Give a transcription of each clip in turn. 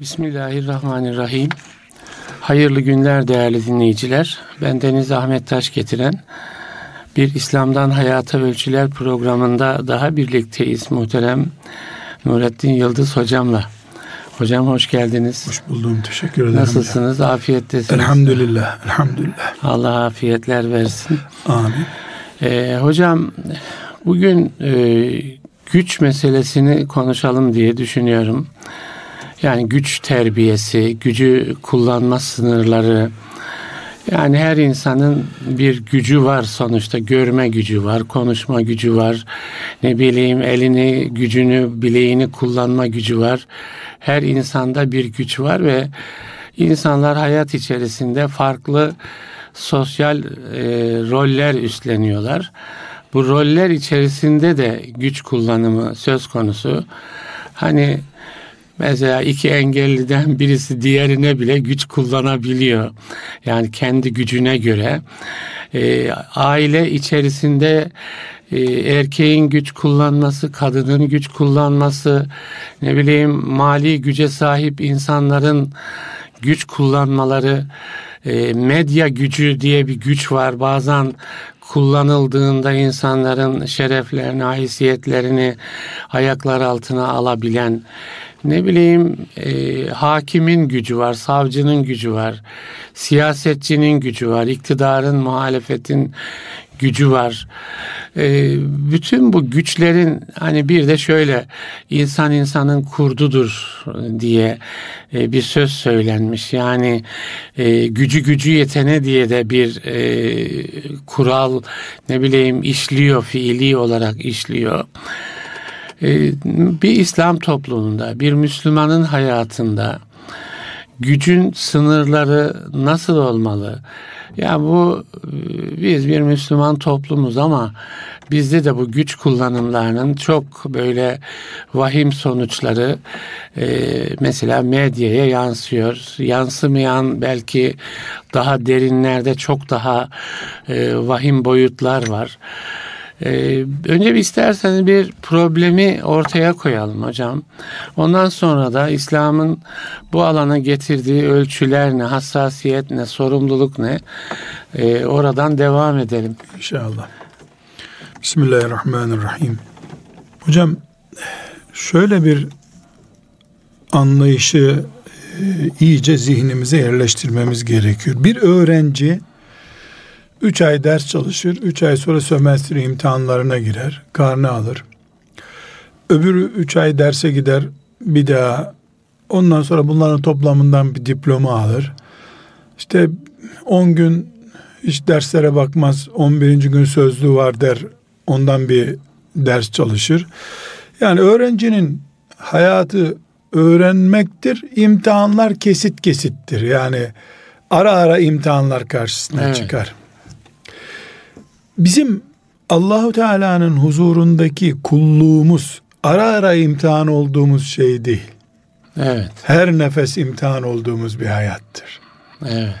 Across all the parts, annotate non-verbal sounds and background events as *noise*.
Bismillahirrahmanirrahim. Hayırlı günler değerli dinleyiciler. Ben Deniz Ahmet Taş getiren bir İslam'dan Hayata Ölçüler programında daha birlikteyiz muhterem Nurettin Yıldız hocamla. Hocam hoş geldiniz. Hoş buldum. Teşekkür ederim. Nasılsınız? Afiyettesiniz. Elhamdülillah. Elhamdülillah. Allah afiyetler versin. Amin. Ee, hocam bugün e, güç meselesini konuşalım diye düşünüyorum. Yani güç terbiyesi, gücü kullanma sınırları. Yani her insanın bir gücü var sonuçta. Görme gücü var, konuşma gücü var. Ne bileyim elini, gücünü, bileğini kullanma gücü var. Her insanda bir güç var ve insanlar hayat içerisinde farklı sosyal e, roller üstleniyorlar. Bu roller içerisinde de güç kullanımı söz konusu. Hani Mesela iki engelliden birisi diğerine bile güç kullanabiliyor. Yani kendi gücüne göre. E, aile içerisinde e, erkeğin güç kullanması, kadının güç kullanması, ne bileyim mali güce sahip insanların güç kullanmaları, e, medya gücü diye bir güç var. Bazen kullanıldığında insanların şereflerini, haysiyetlerini ayaklar altına alabilen ne bileyim e, hakimin gücü var, savcının gücü var, siyasetçinin gücü var, iktidarın, muhalefetin gücü var. E, bütün bu güçlerin hani bir de şöyle insan insanın kurdudur diye e, bir söz söylenmiş. Yani e, gücü gücü yetene diye de bir e, kural ne bileyim işliyor, fiili olarak işliyor. Ee, bir İslam toplumunda, bir Müslümanın hayatında gücün sınırları nasıl olmalı? Ya bu e, biz bir Müslüman toplumuz ama bizde de bu güç kullanımlarının çok böyle vahim sonuçları e, mesela medyaya yansıyor. Yansımayan belki daha derinlerde çok daha e, vahim boyutlar var. Ee, önce bir isterseniz bir problemi ortaya koyalım hocam. Ondan sonra da İslam'ın bu alana getirdiği ölçüler ne, hassasiyet ne, sorumluluk ne? Ee, oradan devam edelim. İnşallah. Bismillahirrahmanirrahim. Hocam şöyle bir anlayışı e, iyice zihnimize yerleştirmemiz gerekiyor. Bir öğrenci 3 ay ders çalışır, 3 ay sonra sömestr imtihanlarına girer, karnı alır. Öbürü 3 ay derse gider, bir daha ondan sonra bunların toplamından bir diploma alır. İşte 10 gün hiç derslere bakmaz, 11. gün sözlüğü var der, ondan bir ders çalışır. Yani öğrencinin hayatı öğrenmektir, imtihanlar kesit kesittir. Yani ara ara imtihanlar karşısına evet. çıkar bizim Allahu Teala'nın huzurundaki kulluğumuz ara ara imtihan olduğumuz şey değil. Evet. Her nefes imtihan olduğumuz bir hayattır. Evet.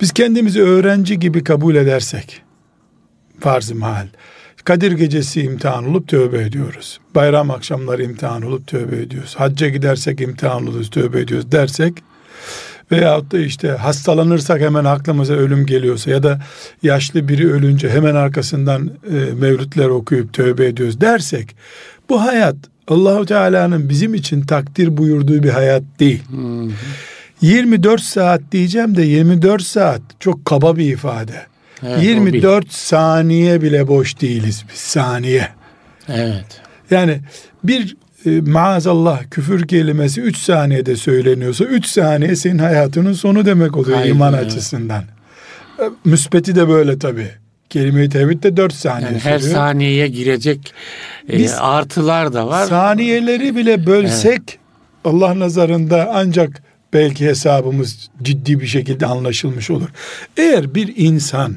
Biz kendimizi öğrenci gibi kabul edersek farz-ı mahal Kadir gecesi imtihan olup tövbe ediyoruz. Bayram akşamları imtihan olup tövbe ediyoruz. Hacca gidersek imtihan oluruz tövbe ediyoruz dersek veyahut da işte hastalanırsak hemen aklımıza ölüm geliyorsa ya da yaşlı biri ölünce hemen arkasından e, mevlütler okuyup tövbe ediyoruz dersek bu hayat Allahu Teala'nın bizim için takdir buyurduğu bir hayat değil. Hmm. 24 saat diyeceğim de 24 saat çok kaba bir ifade. Evet, 24 saniye bile boş değiliz biz saniye. Evet. Yani bir e, maazallah küfür kelimesi 3 saniyede söyleniyorsa 3 saniye senin hayatının sonu demek oluyor Hayır, iman evet. açısından. E, müspeti de böyle tabi. Kelime-i tevhid de 4 saniye yani Her saniyeye girecek e, Biz, artılar da var. Saniyeleri bile bölsek evet. Allah nazarında ancak belki hesabımız ciddi bir şekilde anlaşılmış olur. Eğer bir insan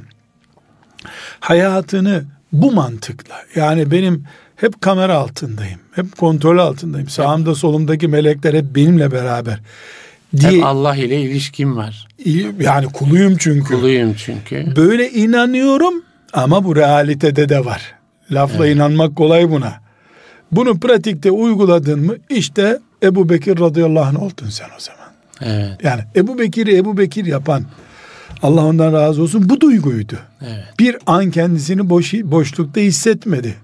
hayatını bu mantıkla yani benim hep kamera altındayım. Hep kontrol altındayım. Sağımda solumdaki melekler hep benimle beraber. Diye, hep Allah ile ilişkim var. Yani kuluyum çünkü. Kuluyum çünkü. Böyle inanıyorum ama bu realitede de var. Lafla evet. inanmak kolay buna. Bunu pratikte uyguladın mı işte Ebu Bekir radıyallahu anh oldun sen o zaman. Evet. Yani Ebu Bekir'i Ebu Bekir yapan Allah ondan razı olsun bu duyguydu. Evet. Bir an kendisini boş, boşlukta hissetmedi.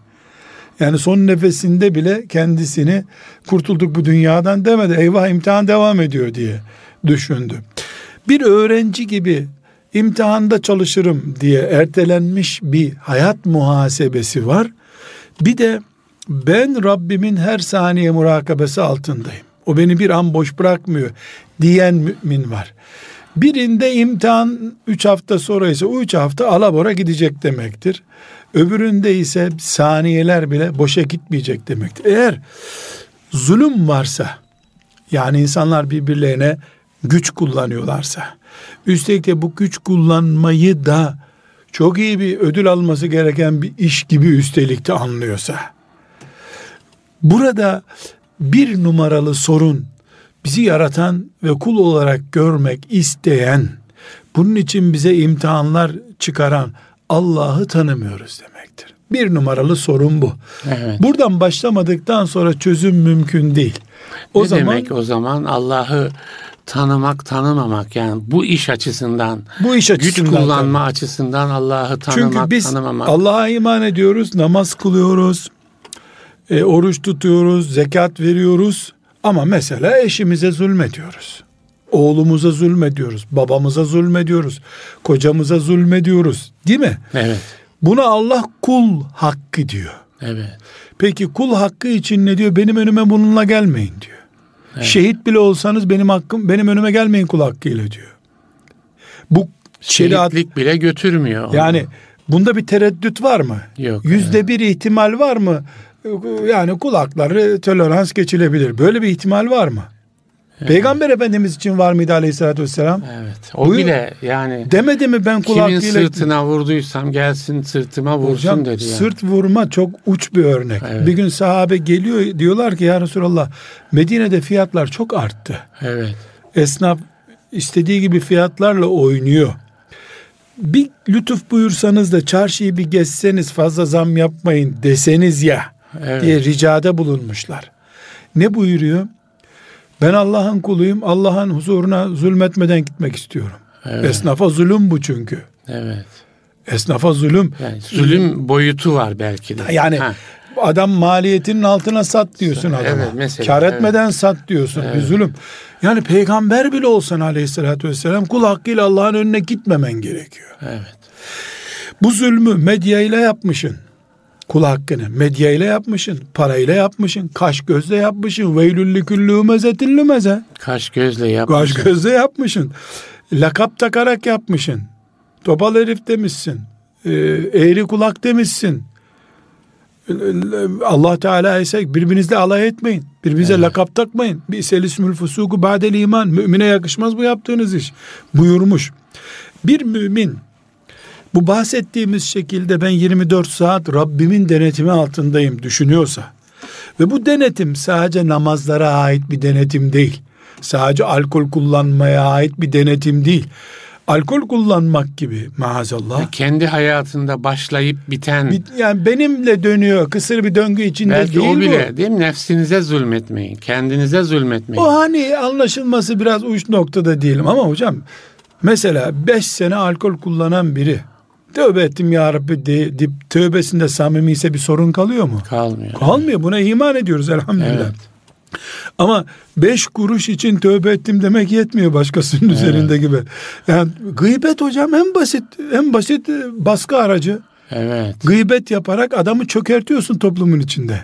Yani son nefesinde bile kendisini kurtulduk bu dünyadan demedi. Eyvah imtihan devam ediyor diye düşündü. Bir öğrenci gibi imtihanda çalışırım diye ertelenmiş bir hayat muhasebesi var. Bir de ben Rabbimin her saniye murakabesi altındayım. O beni bir an boş bırakmıyor diyen mümin var. Birinde imtihan 3 hafta sonra ise o 3 hafta alabora gidecek demektir. Öbüründe ise saniyeler bile boşa gitmeyecek demektir. Eğer zulüm varsa yani insanlar birbirlerine güç kullanıyorlarsa üstelik de bu güç kullanmayı da çok iyi bir ödül alması gereken bir iş gibi üstelik de anlıyorsa burada bir numaralı sorun bizi yaratan ve kul olarak görmek isteyen, bunun için bize imtihanlar çıkaran Allah'ı tanımıyoruz demektir. Bir numaralı sorun bu. Evet. Buradan başlamadıktan sonra çözüm mümkün değil. O ne zaman, demek o zaman Allah'ı tanımak, tanımamak yani bu iş açısından, bu iş açısından güç kullanma tabii. açısından Allah'ı tanımak, Çünkü biz tanımamak. Allah'a iman ediyoruz, namaz kılıyoruz, e, oruç tutuyoruz, zekat veriyoruz. Ama mesela eşimize zulmediyoruz. Oğlumuza zulmediyoruz, babamıza zulmediyoruz, kocamıza zulmediyoruz. Değil mi? Evet. Buna Allah kul hakkı diyor. Evet. Peki kul hakkı için ne diyor? Benim önüme bununla gelmeyin diyor. Evet. Şehit bile olsanız benim hakkım benim önüme gelmeyin kul hakkıyla diyor. Bu şeriat bile götürmüyor. Onu. Yani bunda bir tereddüt var mı? Yok. Yüzde evet. bir ihtimal var mı? yani kulakları tolerans geçilebilir. Böyle bir ihtimal var mı? Evet. Peygamber Efendimiz için var mıydı aleyhissalatü vesselam? Evet. O Buyur, bile yani. Demedi mi ben kulak Kimin sırtına vurduysam gelsin sırtıma vursun Hocam, dedi. Yani. Sırt vurma çok uç bir örnek. Evet. Bir gün sahabe geliyor diyorlar ki ya Resulallah Medine'de fiyatlar çok arttı. Evet. Esnaf istediği gibi fiyatlarla oynuyor. Bir lütuf buyursanız da çarşıyı bir gezseniz fazla zam yapmayın deseniz ya evet. diye ricada bulunmuşlar. Ne buyuruyor? Ben Allah'ın kuluyum. Allah'ın huzuruna zulmetmeden gitmek istiyorum. Evet. Esnafa zulüm bu çünkü. Evet. Esnafa zulüm. Yani zulüm boyutu var belki de. Yani ha. adam maliyetinin altına sat diyorsun adama. Evet, mesela, Kar etmeden evet. sat diyorsun. Evet. Bir zulüm. Yani peygamber bile olsan aleyhissalatü vesselam kul hakkıyla Allah'ın önüne gitmemen gerekiyor. Evet. Bu zulmü medyayla yapmışın kul hakkını medya ile yapmışsın, parayla yapmışsın, kaş gözle yapmışsın. Veylüllü küllü mezetillü meze. Kaş gözle yapmışsın. Kaş gözle yapmışsın. Lakap takarak yapmışsın. Topal herif demişsin. Ee, eğri kulak demişsin. Allah Teala ise birbirinizle alay etmeyin. Birbirinize evet. lakap takmayın. Bir selismül fusuku ba'del iman. Mümine yakışmaz bu yaptığınız iş. Buyurmuş. Bir mümin bu bahsettiğimiz şekilde ben 24 saat Rabbimin denetimi altındayım düşünüyorsa ve bu denetim sadece namazlara ait bir denetim değil. Sadece alkol kullanmaya ait bir denetim değil. Alkol kullanmak gibi maazallah. Kendi hayatında başlayıp biten. Yani benimle dönüyor kısır bir döngü içinde Belki değil o bile bu. değil mi? Nefsinize zulmetmeyin. Kendinize zulmetmeyin. O hani anlaşılması biraz uç noktada diyelim ama hocam mesela 5 sene alkol kullanan biri tövbe ettim ya Rabbi de, de, tövbesinde samimi ise bir sorun kalıyor mu? Kalmıyor. Kalmıyor. Buna iman ediyoruz elhamdülillah. Evet. Ama beş kuruş için tövbe ettim demek yetmiyor başkasının evet. üzerinde gibi. Yani gıybet hocam en basit en basit baskı aracı. Evet. Gıybet yaparak adamı çökertiyorsun toplumun içinde.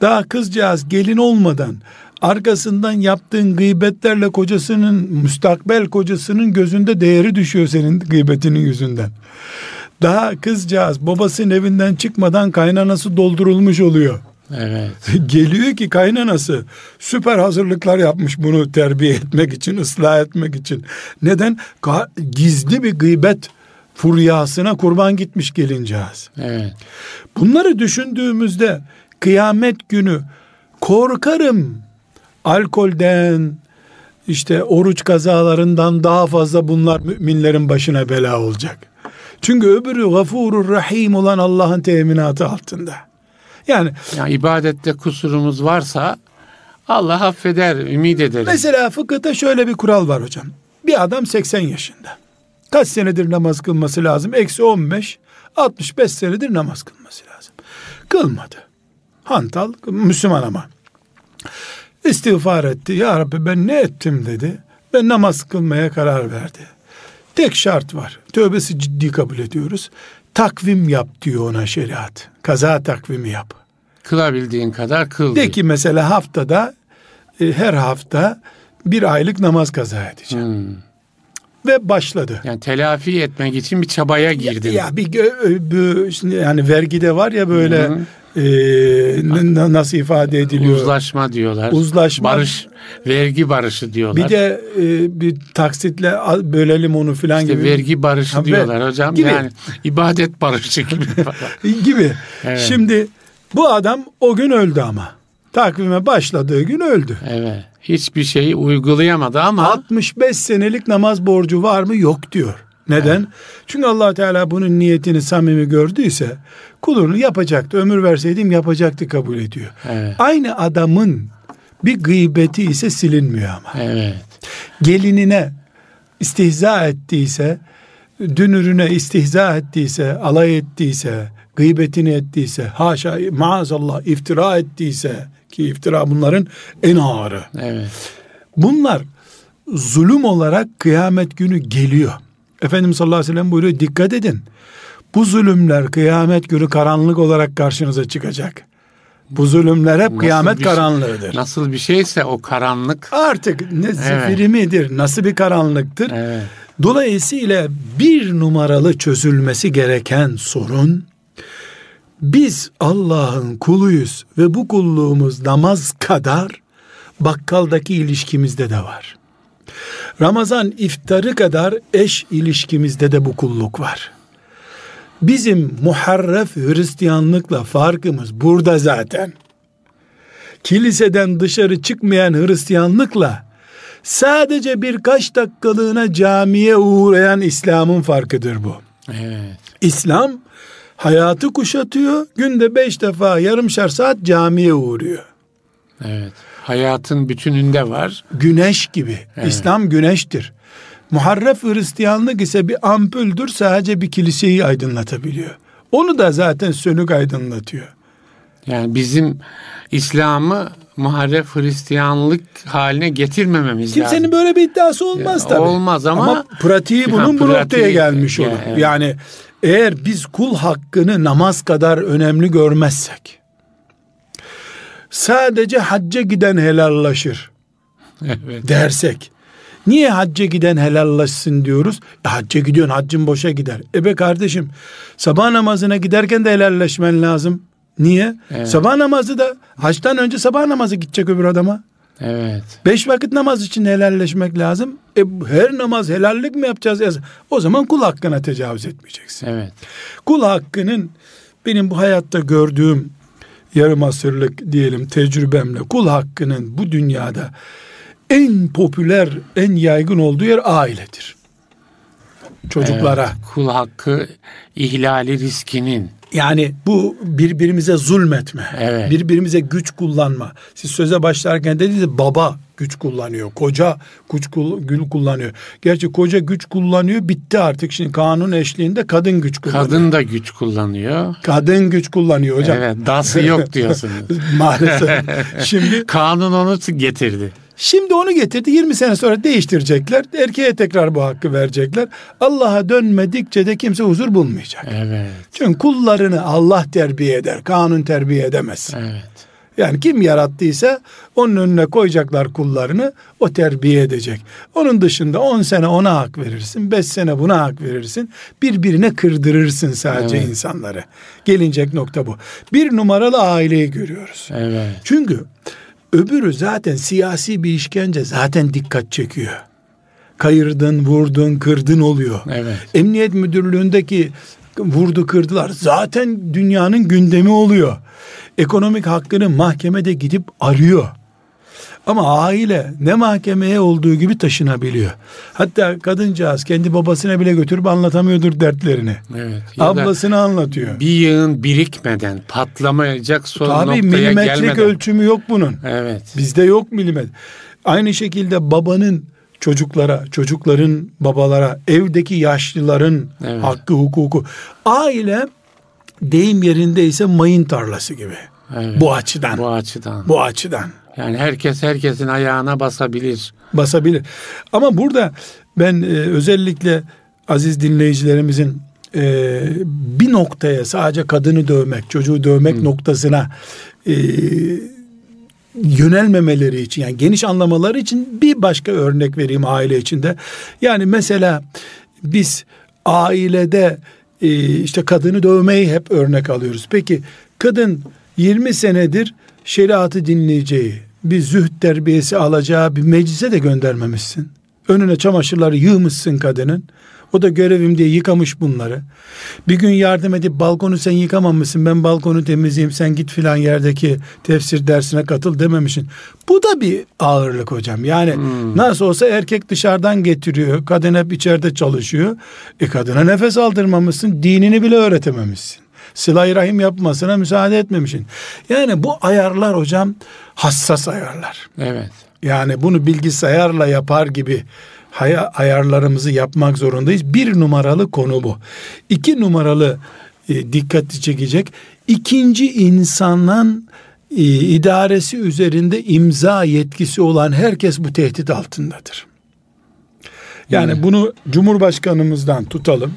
Daha kızcağız gelin olmadan arkasından yaptığın gıybetlerle kocasının müstakbel kocasının gözünde değeri düşüyor senin gıybetinin yüzünden. Daha kızcağız babasının evinden çıkmadan kaynanası doldurulmuş oluyor. Evet. *laughs* Geliyor ki kaynanası süper hazırlıklar yapmış bunu terbiye etmek için, ıslah etmek için. Neden? Gizli bir gıybet furyasına kurban gitmiş gelincağız. Evet. Bunları düşündüğümüzde kıyamet günü korkarım alkolden, işte oruç kazalarından daha fazla bunlar müminlerin başına bela olacak. Çünkü öbürü gafurur rahim olan Allah'ın teminatı altında. Yani, yani ibadette kusurumuz varsa Allah affeder, ümit ederim. Mesela fıkıhta şöyle bir kural var hocam. Bir adam 80 yaşında. Kaç senedir namaz kılması lazım? Eksi 15, 65 senedir namaz kılması lazım. Kılmadı. Hantal, Müslüman ama. İstiğfar etti. Ya Rabbi ben ne ettim dedi. Ben namaz kılmaya karar verdi. Tek şart var. Tövbesi ciddi kabul ediyoruz. Takvim yap diyor ona şeriat. Kaza takvimi yap. Kılabildiğin kadar kıl. De ki mesela haftada e, her hafta bir aylık namaz kaza edeceğim. Hmm. Ve başladı. Yani telafi etmek için bir çabaya girdim. Ya bir gö- bu şimdi yani vergide var ya böyle e, nasıl ifade ediliyor? Uzlaşma diyorlar. Uzlaşma. Barış, vergi barışı diyorlar. Bir de e, bir taksitle bölelim onu filan İşte gibi. vergi barışı Ha, ve- diyorlar hocam. gibi. Yani ibadet barışı gibi. *laughs* gibi. Evet. Şimdi bu adam o gün öldü ama. Takvime başladığı gün öldü. evet. Hiçbir şeyi uygulayamadı ama 65 senelik namaz borcu var mı? Yok diyor. Neden? Çünkü allah Teala bunun niyetini samimi gördüyse kulunu yapacaktı. Ömür verseydim yapacaktı kabul ediyor. Evet. Aynı adamın bir gıybeti ise silinmiyor ama. evet. Gelinine istihza ettiyse, dünürüne istihza ettiyse, alay ettiyse, gıybetini ettiyse, haşa maazallah iftira ettiyse ki iftira bunların en ağırı. Evet. Bunlar zulüm olarak kıyamet günü geliyor. Efendimiz sallallahu aleyhi ve sellem buyuruyor dikkat edin. Bu zulümler kıyamet günü karanlık olarak karşınıza çıkacak. Bu zulümler hep Nasıl kıyamet bir şey- karanlığıdır. Nasıl bir şeyse o karanlık. Artık ne zifiri midir, nasıl bir karanlıktır? Evet. Dolayısıyla bir numaralı çözülmesi gereken sorun biz Allah'ın kuluyuz ve bu kulluğumuz namaz kadar bakkaldaki ilişkimizde de var. Ramazan iftarı kadar eş ilişkimizde de bu kulluk var. Bizim muharref Hristiyanlıkla farkımız burada zaten. Kiliseden dışarı çıkmayan Hristiyanlıkla sadece birkaç dakikalığına camiye uğrayan İslam'ın farkıdır bu. Evet. İslam hayatı kuşatıyor. Günde beş defa yarımşar saat camiye uğruyor. Evet. Hayatın bütününde var. Güneş gibi. Evet. İslam güneştir. Muharref Hristiyanlık ise bir ampuldür sadece bir kiliseyi aydınlatabiliyor. Onu da zaten sönük aydınlatıyor. Yani bizim İslam'ı muharref Hristiyanlık haline getirmememiz Kimsenin lazım. böyle bir iddiası olmaz Ya, tabii. olmaz ama- pratiği Ha, bunun bu pratiği- noktaya gelmiş olur. evet. Yani eğer biz kul hakkını namaz kadar önemli görmezsek sadece hacca giden helallaşır *laughs* Evet. dersek niye hacca giden helallaşsın diyoruz? E, hacca gidiyorsun haccın boşa gider. E be kardeşim sabah namazına giderken de helalleşmen lazım. Niye? Evet. Sabah namazı da haçtan önce sabah namazı gidecek öbür adama. Evet. Beş vakit namaz için helalleşmek lazım. E, her namaz helallik mi yapacağız? O zaman kul hakkına tecavüz etmeyeceksin. Evet. Kul hakkının benim bu hayatta gördüğüm yarım asırlık diyelim tecrübemle kul hakkının bu dünyada en popüler, en yaygın olduğu yer ailedir. Çocuklara. Evet. Kul hakkı ihlali riskinin. Yani bu birbirimize zulmetme. Evet. Birbirimize güç kullanma. Siz söze başlarken dediniz baba güç kullanıyor. Koca güç gül kullanıyor. Gerçi koca güç kullanıyor bitti artık. Şimdi kanun eşliğinde kadın güç kullanıyor. Kadın da güç kullanıyor. Kadın güç kullanıyor hocam. Evet. Dası yok diyorsunuz. *laughs* Maalesef. *laughs* Şimdi Kanun onu getirdi. Şimdi onu getirdi 20 sene sonra değiştirecekler. Erkeğe tekrar bu hakkı verecekler. Allah'a dönmedikçe de kimse huzur bulmayacak. Evet. Çünkü kullarını Allah terbiye eder. Kanun terbiye edemez. Evet. Yani kim yarattıysa onun önüne koyacaklar kullarını o terbiye edecek. Onun dışında 10 sene ona hak verirsin, 5 sene buna hak verirsin. Birbirine kırdırırsın sadece Evet. insanları. Gelinecek nokta bu. Bir numaralı aileyi görüyoruz. Evet. Çünkü öbürü zaten siyasi bir işkence zaten dikkat çekiyor. Kayırdın, vurdun, kırdın oluyor. Evet. Emniyet müdürlüğündeki vurdu kırdılar zaten dünyanın gündemi oluyor. Ekonomik hakkını mahkemede gidip arıyor. Ama aile ne mahkemeye olduğu gibi taşınabiliyor. Hatta kadıncağız kendi babasına bile götürüp anlatamıyordur dertlerini. Evet. Ablasına anlatıyor. bir yığın birikmeden patlamayacak son Tabii noktaya milimetrelik gelmeden. ölçümü yok bunun. Evet. Bizde yok milimetre. Aynı şekilde babanın çocuklara, çocukların babalara, evdeki yaşlıların Evet. hakkı, hukuku. Aile deyim yerindeyse mayın tarlası gibi. Evet. Bu açıdan. Bu Bu, açıdan. Yani herkes herkesin ayağına basabilir. basabilir. Ama burada ben e, özellikle aziz dinleyicilerimizin e, bir noktaya sadece kadını dövmek, çocuğu dövmek noktasına e, yönelmemeleri için yani geniş anlamaları için bir başka örnek vereyim aile içinde. Yani mesela biz ailede e, işte kadını dövmeyi hep örnek alıyoruz. Peki kadın 20 senedir şeriatı dinleyeceği, bir zühd terbiyesi alacağı bir meclise de göndermemişsin. Önüne çamaşırları yığmışsın kadının. O da görevim diye yıkamış bunları. Bir gün yardım edip balkonu sen yıkamamışsın ben balkonu temizleyeyim sen git filan yerdeki tefsir dersine katıl dememişsin. Bu da bir ağırlık hocam. Yani nasıl olsa erkek dışarıdan getiriyor. Kadın hep içeride çalışıyor. E kadına nefes aldırmamışsın. Dinini bile öğretememişsin. Sıla-i rahim yapmasına müsaade etmemişsin. Yani bu ayarlar hocam hassas ayarlar. Evet. Yani bunu bilgisayarla yapar gibi ayarlarımızı yapmak zorundayız. Bir numaralı konu bu. İki numaralı e, dikkati çekecek. İkinci insanın e, idaresi üzerinde imza yetkisi olan herkes bu tehdit altındadır. Yani bunu Cumhurbaşkanımızdan tutalım.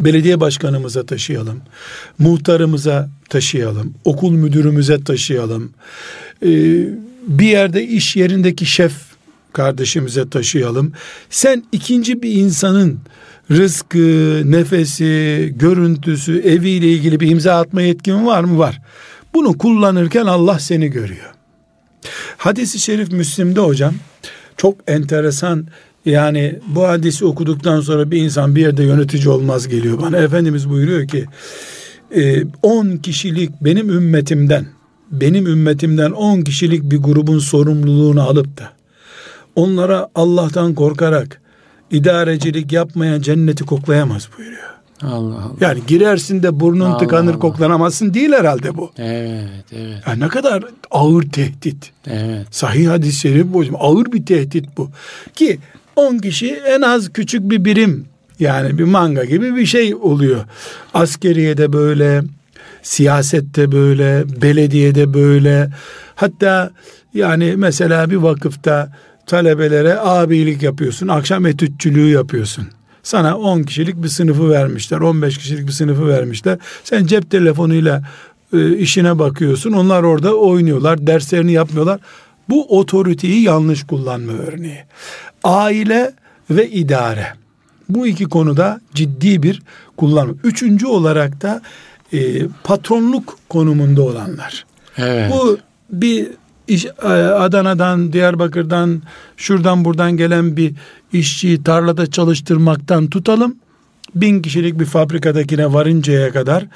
Belediye başkanımıza taşıyalım. Muhtarımıza taşıyalım. Okul müdürümüze taşıyalım. Ee, bir yerde iş yerindeki şef kardeşimize taşıyalım. Sen ikinci bir insanın rızkı, nefesi, görüntüsü, eviyle ilgili bir imza atma yetkin var mı? Var. Bunu kullanırken Allah seni görüyor. Hadis-i şerif Müslim'de hocam çok enteresan yani bu hadisi okuduktan sonra bir insan bir yerde yönetici olmaz geliyor bana. Efendimiz buyuruyor ki 10 kişilik benim ümmetimden benim ümmetimden 10 kişilik bir grubun sorumluluğunu alıp da onlara Allah'tan korkarak idarecilik yapmayan cenneti koklayamaz buyuruyor. Allah Allah. Yani girersin de burnun Allah tıkanır Allah. koklanamazsın değil herhalde bu. Evet, evet, Ya ne kadar ağır tehdit. evet. Sahih hadis-i şerif bu hocam. Ağır bir tehdit bu. Ki 10 kişi en az küçük bir birim yani bir manga gibi bir şey oluyor. Askeriyede böyle, siyasette böyle, belediyede böyle. Hatta yani mesela bir vakıfta talebelere abilik yapıyorsun. Akşam etütçülüğü yapıyorsun. Sana 10 kişilik bir sınıfı vermişler. 15 kişilik bir sınıfı vermişler. Sen cep telefonuyla e, işine bakıyorsun. Onlar orada oynuyorlar. Derslerini yapmıyorlar. Bu otoriteyi yanlış kullanma örneği. Aile ve idare. Bu iki konuda ciddi bir kullanma. Üçüncü olarak da e, patronluk konumunda olanlar. Evet. Bu bir iş, e, Adana'dan, Diyarbakır'dan, şuradan buradan gelen bir işçiyi tarlada çalıştırmaktan tutalım. Bin kişilik bir fabrikadakine varıncaya kadar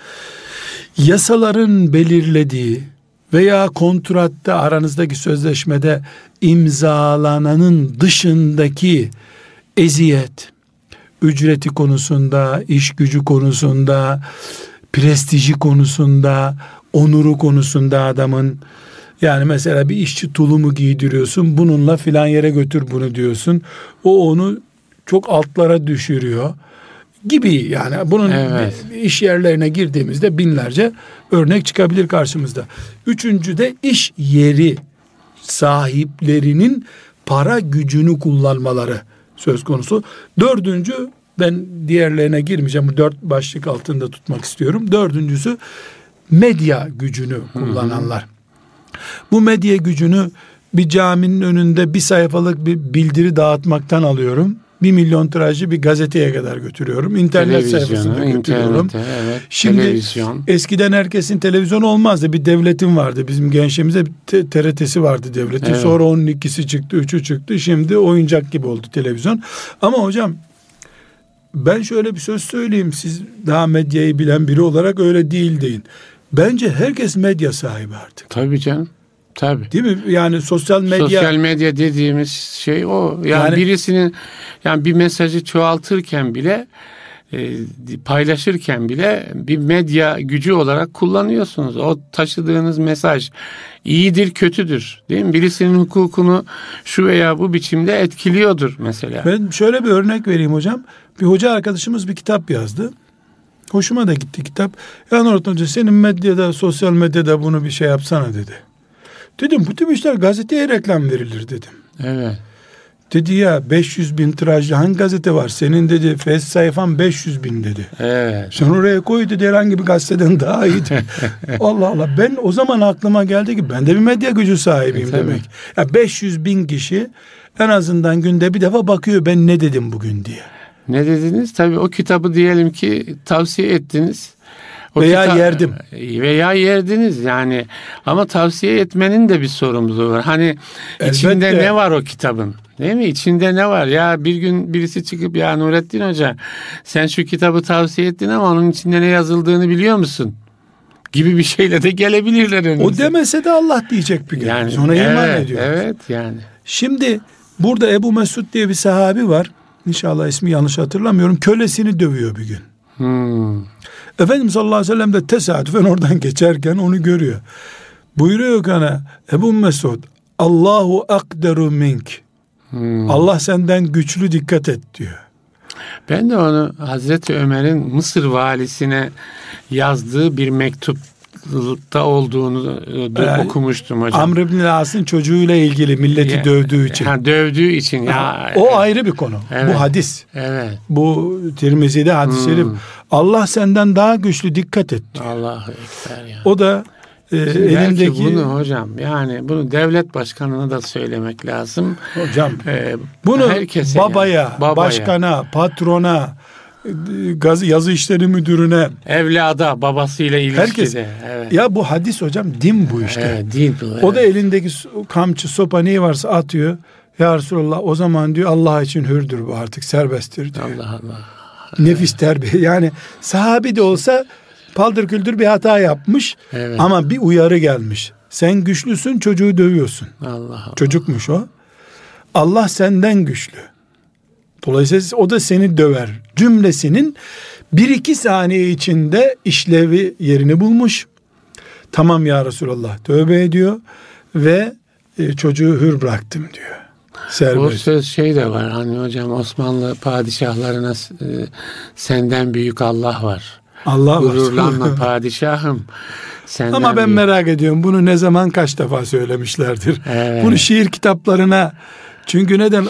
yasaların belirlediği veya kontratta aranızdaki sözleşmede imzalananın dışındaki eziyet, ücreti konusunda, iş gücü konusunda, prestiji konusunda, onuru konusunda adamın yani mesela bir işçi tulumu giydiriyorsun bununla filan yere götür bunu diyorsun. O onu çok altlara düşürüyor gibi yani bunun Evet. iş yerlerine girdiğimizde binlerce örnek çıkabilir karşımızda. Üçüncü de iş yeri sahiplerinin para gücünü kullanmaları söz konusu. Dördüncü ben diğerlerine girmeyeceğim. Bu dört başlık altında tutmak istiyorum. Dördüncüsü medya gücünü kullananlar. Bu medya gücünü bir caminin önünde bir sayfalık bir bildiri dağıtmaktan alıyorum. Bir milyon tirajlı bir gazeteye kadar götürüyorum. İnternet sayfasında Televizyona, götürüyorum. evet. Şimdi televizyon. eskiden herkesin televizyonu olmazdı. Bir devletin vardı. Bizim gençliğimizde TRT'si vardı devletin. Evet. Sonra onun ikisi çıktı, üçü çıktı. Şimdi oyuncak gibi oldu televizyon. Ama hocam ben şöyle bir söz söyleyeyim. Siz daha medyayı bilen biri olarak öyle değil deyin. Bence herkes medya sahibi artık. Tabii canım. Tabii. Değil mi? Yani sosyal medya Sosyal medya dediğimiz şey o. Yani, Yani- birisinin yani bir mesajı çoğaltırken bile e, paylaşırken bile bir medya gücü olarak kullanıyorsunuz. O taşıdığınız mesaj iyidir, kötüdür. Değil mi? Birisinin hukukunu şu veya bu biçimde etkiliyordur mesela. Ben şöyle bir örnek vereyim hocam. Bir hoca arkadaşımız bir kitap yazdı. Hoşuma da gitti kitap. Ya Nurattin Hoca senin medyada, sosyal medyada bunu bir şey yapsana dedi. Dedim bu tip işler gazeteye reklam verilir dedim. Evet. Dedi ya 500 bin tirajlı hangi gazete var? Senin dedi face sayfan 500 bin dedi. Evet. Sen oraya koy dedi herhangi bir gazeteden daha iyiydi. *laughs* Allah Allah ben o zaman aklıma geldi ki ben de bir medya gücü sahibiyim E, tabii. demek. Ya 500 bin kişi en azından günde bir defa bakıyor ben ne dedim bugün diye. Ne dediniz? Tabii o kitabı diyelim ki tavsiye ettiniz. Veya kitap- yerdim. Veya yerdiniz yani. Ama tavsiye etmenin de bir sorumluluğu var. Hani içinde Elbette. ne var o kitabın? Değil mi? İçinde ne var? Ya bir gün birisi çıkıp ya Nurettin Hoca sen şu kitabı tavsiye ettin ama onun içinde ne yazıldığını biliyor musun? Gibi bir şeyle de gelebilirler önümüze. O demese de Allah diyecek bir gün. yani, Biz ona iman evet, ediyoruz. Evet yani. Şimdi burada Ebu Mesud diye bir sahabi var. İnşallah ismi yanlış hatırlamıyorum. Kölesini dövüyor bir gün. Hmm. Efendimiz sallallahu aleyhi ve sellem de tesadüfen oradan *laughs* geçerken onu görüyor. Buyuruyor kana Ebu Mesud Allahu akderu mink. Hmm. Allah senden güçlü dikkat et diyor. Ben de onu Hazreti Ömer'in Mısır valisine yazdığı bir mektupta olduğunu e, Ee, okumuştum hocam. Amr ibn As'ın çocuğuyla ilgili milleti Ya- dövdüğü için. Ha, dövdüğü için ya. o ayrı bir konu. Evet. Bu hadis. Evet. Bu Tirmizi'de hadis-i Hmm. şerif. Allah senden daha güçlü dikkat et diyor. Allahu ekber ya. O da e, elindeki bunu hocam yani bunu devlet başkanına da söylemek lazım. hocam Ee, bunu herkese babaya, yani. Babaya, başkana, patrona, gaz yazı işleri müdürüne evlada, babasıyla ilişkide. Herkes- Evet. ya bu hadis hocam din bu işte. Evet, değil bu. O da evet. elindeki kamçı sopa neyi varsa atıyor. Ya Resulallah o zaman diyor Allah için hürdür bu artık serbesttir diyor. Allah Allah. Nefis terbiye *laughs* yani sahabi de olsa paldır küldür bir hata yapmış Evet. ama bir uyarı gelmiş. Sen güçlüsün çocuğu dövüyorsun. Allah Allah. Çocukmuş o. Allah senden güçlü. Dolayısıyla o da seni döver. Cümlesinin bir iki saniye içinde işlevi yerini bulmuş. Tamam ya Resulallah tövbe ediyor ve e, çocuğu hür bıraktım diyor. Serbest. söz şey de var hani hocam Osmanlı padişahlarına e, senden büyük Allah var. Allah var. Gururlanma *laughs* padişahım. Senden Ama ben büyük. merak ediyorum bunu ne zaman kaç defa söylemişlerdir. Evet. Bunu şiir kitaplarına çünkü neden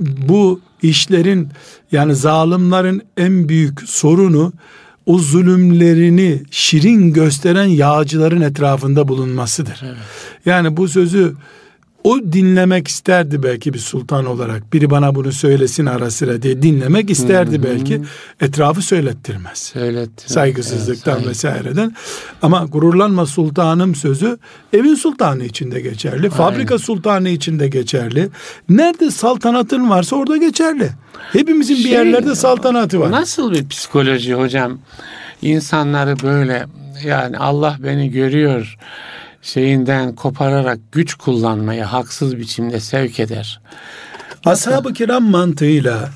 bu işlerin yani zalimlerin en büyük sorunu o zulümlerini şirin gösteren yağcıların etrafında bulunmasıdır. Yani bu sözü o dinlemek isterdi belki bir sultan olarak. Biri bana bunu söylesin ara sıra diye dinlemek isterdi belki. Etrafı söylettirmez Söyletti. saygısızlıktan Evet, vesaireden. Ama gururlanma sultanım sözü evin sultanı için de geçerli. Fabrika sultanı için de geçerli. Nerede saltanatın varsa orada geçerli. Hepimizin bir Şey, yerlerde saltanatı var. Nasıl bir psikoloji hocam? İnsanları böyle yani Allah beni görüyor şeyinden kopararak güç kullanmaya haksız biçimde sevk eder. Ashab-ı kiram mantığıyla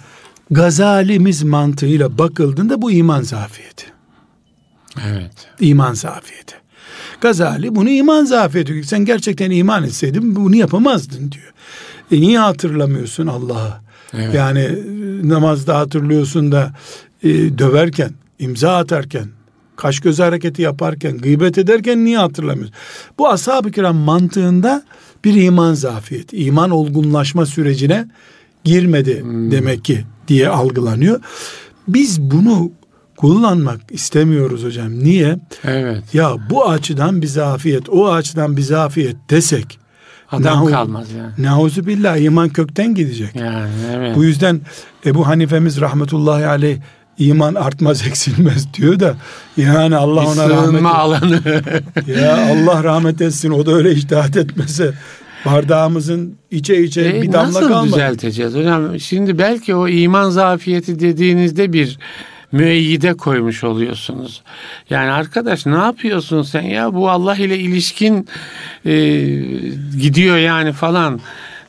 Gazalimiz mantığıyla bakıldığında bu iman zafiyeti. Evet. İman zafiyeti. Gazali bunu iman zafiyeti. Sen gerçekten iman etseydin bunu yapamazdın diyor. E niye hatırlamıyorsun Allah'ı? Evet. Yani e, namazda hatırlıyorsun da e, döverken, imza atarken, kaş göz hareketi yaparken, gıybet ederken niye hatırlamıyorsun? Bu ashab-ı kiram mantığında bir iman zafiyeti, iman olgunlaşma sürecine girmedi demek ki diye algılanıyor. Biz bunu kullanmak istemiyoruz hocam. Niye? Evet. Ya bu açıdan bir zafiyet, o açıdan bir zafiyet desek Adam Nahu- kalmaz yani. Nauzu billah iman kökten gidecek. Yani evet. Bu yüzden Ebu Hanifemiz rahmetullahi aleyh iman artmaz *laughs* eksilmez diyor da yani Allah ona rahmet alanı. *laughs* ya Allah rahmet etsin o da öyle iştahat etmese bardağımızın içe içe E, bir damla nasıl kalmadı. düzelteceğiz hocam? Şimdi belki o iman zafiyeti dediğinizde bir müeyyide koymuş oluyorsunuz. Yani arkadaş ne yapıyorsun sen ya bu Allah ile ilişkin e, gidiyor yani falan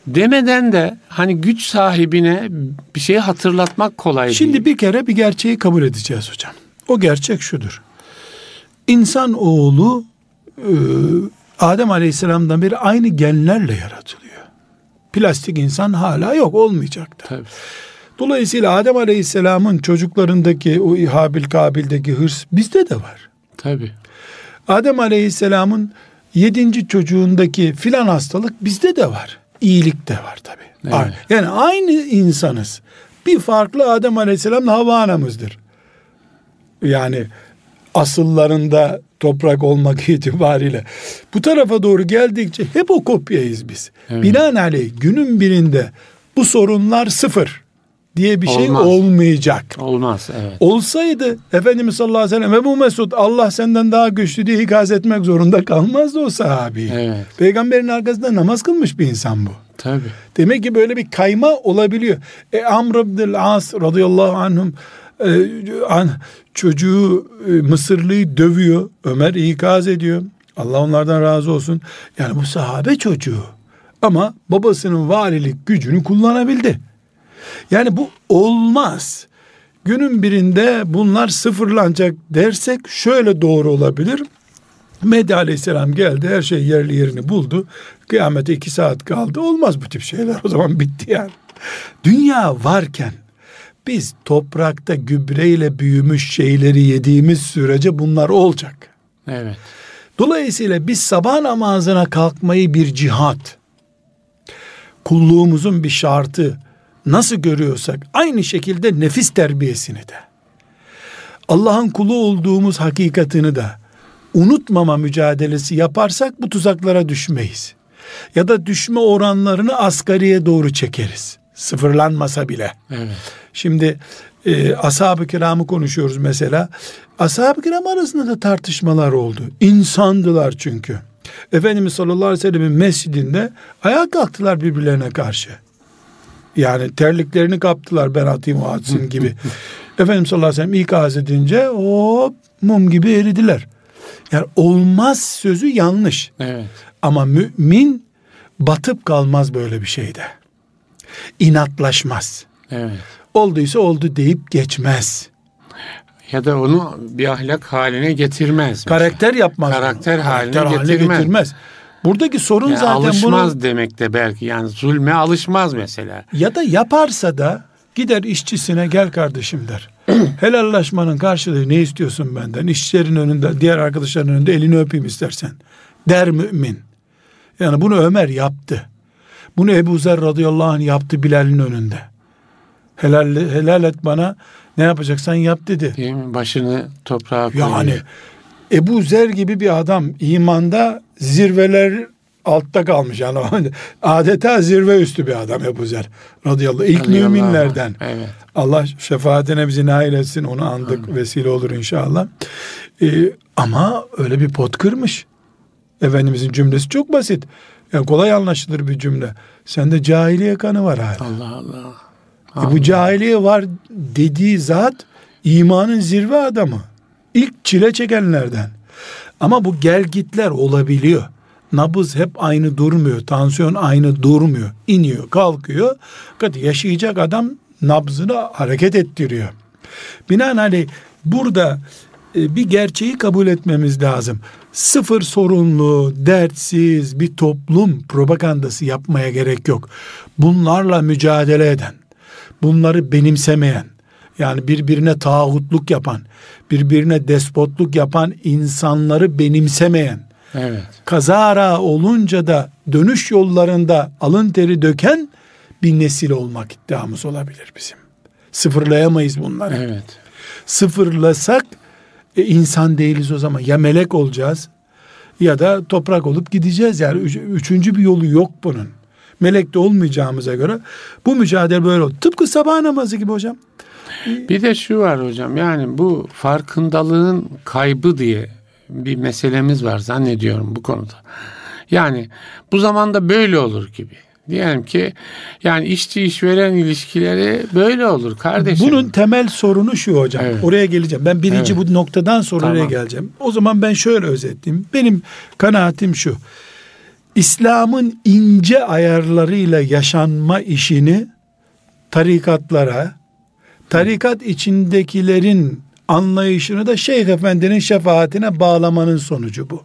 demeden de hani güç sahibine bir şeyi hatırlatmak kolay Şimdi değil. bir kere bir gerçeği kabul edeceğiz hocam. O gerçek şudur. İnsan oğlu e, Adem Aleyhisselam'dan beri aynı genlerle yaratılıyor. Plastik insan hala yok olmayacak da. Tabii. Dolayısıyla Adem Aleyhisselam'ın çocuklarındaki o Habil Kabil'deki hırs bizde de var. Tabii. Adem Aleyhisselam'ın yedinci çocuğundaki filan hastalık bizde de var. İyilik de var tabi. Evet. Yani aynı insanız. Bir farklı Adem Aleyhisselam'la Havva anamızdır. Yani asıllarında toprak olmak *laughs* itibariyle. Bu tarafa doğru geldikçe hep o kopyayız biz. Evet. Binaenaleyh günün birinde bu sorunlar sıfır diye bir şey Olmaz. olmayacak. Olmaz evet. Olsaydı Efendimiz sallallahu aleyhi ve sellem Ebu Mesud Allah senden daha güçlü diye ikaz etmek zorunda kalmazdı o sahabi. Evet. Peygamberin arkasında namaz kılmış bir insan bu. Tabii. Demek ki böyle bir kayma olabiliyor. E, Amr ibn As radıyallahu anhum e, an, çocuğu e, Mısırlıyı dövüyor. Ömer ikaz ediyor. Allah onlardan razı olsun. Yani bu sahabe çocuğu. Ama babasının valilik gücünü kullanabildi. Yani bu olmaz. Günün birinde bunlar sıfırlanacak dersek şöyle doğru olabilir. Mehdi Aleyhisselam geldi her şey yerli yerini buldu. Kıyamete iki saat kaldı. Olmaz bu tip şeyler o zaman bitti yani. Dünya varken biz toprakta gübreyle büyümüş şeyleri yediğimiz sürece bunlar olacak. Evet. Dolayısıyla biz sabah namazına kalkmayı bir cihat, kulluğumuzun bir şartı nasıl görüyorsak aynı şekilde nefis terbiyesini de Allah'ın kulu olduğumuz hakikatini de unutmama mücadelesi yaparsak bu tuzaklara düşmeyiz. Ya da düşme oranlarını asgariye doğru çekeriz. Sıfırlanmasa bile. Evet. Şimdi e, ashab-ı kiramı konuşuyoruz mesela. Ashab-ı kiram arasında da tartışmalar oldu. İnsandılar çünkü. Efendimiz sallallahu aleyhi ve sellem'in mescidinde ayağa kalktılar birbirlerine karşı. Yani terliklerini kaptılar ben atayım o atsın gibi. *laughs* Efendimiz sallallahu aleyhi ve sellem ikaz edince hop mum gibi eridiler. Yani olmaz sözü yanlış. Evet. Ama mümin batıp kalmaz böyle bir şeyde. İnatlaşmaz. Evet. Olduysa oldu deyip geçmez. Ya da onu bir ahlak haline getirmez. mesela. Karakter yapmaz. Karakter onu. haline getirmez. Buradaki sorun Yani zaten alışmaz bunu demek de belki yani zulme alışmaz mesela. ya da yaparsa da gider işçisine gel kardeşim der. *clears throat* Helallaşmanın karşılığı ne istiyorsun benden? İşçilerin önünde, diğer arkadaşların önünde elini öpeyim istersen. Der mümin. Yani bunu Ömer yaptı. Bunu Ebu Zer radıyallahu anh yaptı Bilal'in önünde. Helal, helal et bana ne yapacaksan yap dedi. Başını toprağa koyuyor. Yani Ebu Zer gibi bir adam imanda zirveler altta kalmış yani *laughs* adeta zirve üstü bir adam Ebu Zer radıyallahu ilk Radıyallahu müminlerden. Evet. Allah şefaatine bizi nail etsin onu andık vesile olur inşallah. Ee, ama öyle bir pot kırmış. Efendimizin cümlesi çok basit. Yani kolay anlaşılır bir cümle. Sende cahiliye kanı var hala. Allah Allah. E bu cahiliye var dediği zat imanın zirve adamı. İlk çile çekenlerden. Ama bu gelgitler olabiliyor. Nabız hep aynı durmuyor. Tansiyon aynı durmuyor. İniyor, kalkıyor. Fakat yaşayacak adam nabzını hareket ettiriyor. Binaenaleyh burada e, bir gerçeği kabul etmemiz lazım. Sıfır sorunlu, dertsiz bir toplum propagandası yapmaya gerek yok. Bunlarla mücadele eden, bunları benimsemeyen, yani birbirine tağutluk yapan, birbirine despotluk yapan insanları benimsemeyen, Evet. kazara olunca da dönüş yollarında alın teri döken bir nesil olmak iddiamız olabilir bizim. Sıfırlayamayız bunları. Evet. Sıfırlasak e, insan değiliz o zaman. Ya melek olacağız ya da toprak olup gideceğiz. Yani üç- üçüncü bir yolu yok bunun. Melek de olmayacağımıza göre bu mücadele böyle oldu. Tıpkı sabah namazı gibi hocam. Bir de şu var hocam yani bu farkındalığın kaybı diye bir meselemiz var zannediyorum bu konuda. Yani bu zamanda böyle olur gibi Diyelim ki yani işçi işveren ilişkileri böyle olur kardeşim. Bunun temel sorunu şu hocam. Evet. Oraya geleceğim. Ben birinci Evet. bu noktadan sonra Tamam. oraya geleceğim. O zaman ben şöyle özetleyeyim. Benim kanaatim şu. İslam'ın ince ayarlarıyla yaşanma işini tarikatlara, tarikat içindekilerin anlayışını da Şeyh Efendi'nin şefaatine bağlamanın sonucu bu.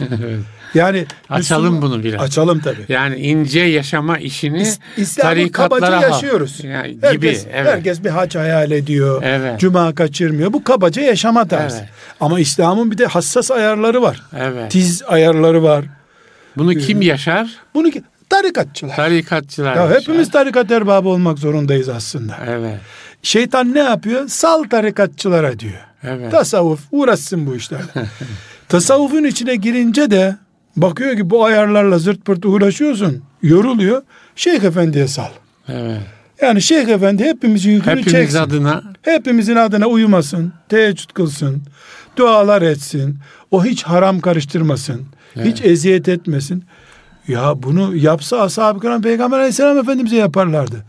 *laughs* Evet. Yani Açalım Müslüman- bunu biraz. Açalım tabii. Yani ince yaşama işini İs- İslam'ı kabaca yaşıyoruz. Yani gibi. herkes, evet. herkes bir hac hayal ediyor. Evet. Cuma kaçırmıyor. Bu kabaca yaşama tarzı. Evet. Ama İslam'ın bir de hassas ayarları var. Evet. Tiz ayarları var. Bunu kim yaşar? Bunu tarikatçılar. Tarikatçılar. Ya hepimiz tarikat erbabı olmak zorundayız aslında. Evet. Şeytan ne yapıyor? Sal tarikatçılara diyor. Evet. Tasavvuf uğraşsın bu işlerle. *laughs* Tasavvufun içine girince de bakıyor ki bu ayarlarla zırt pırt uğraşıyorsun. Yoruluyor. Şeyh Efendi'ye sal. Evet. Yani Şeyh Efendi hepimizin yükünü Hepimiz çeksin. adına Hepimizin adına uyumasın, teheccüd kılsın, dualar etsin. O hiç haram karıştırmasın, hiç eziyet etmesin. Ya bunu yapsa ashab-ı kiram Peygamber aleyhisselam efendimize yaparlardı.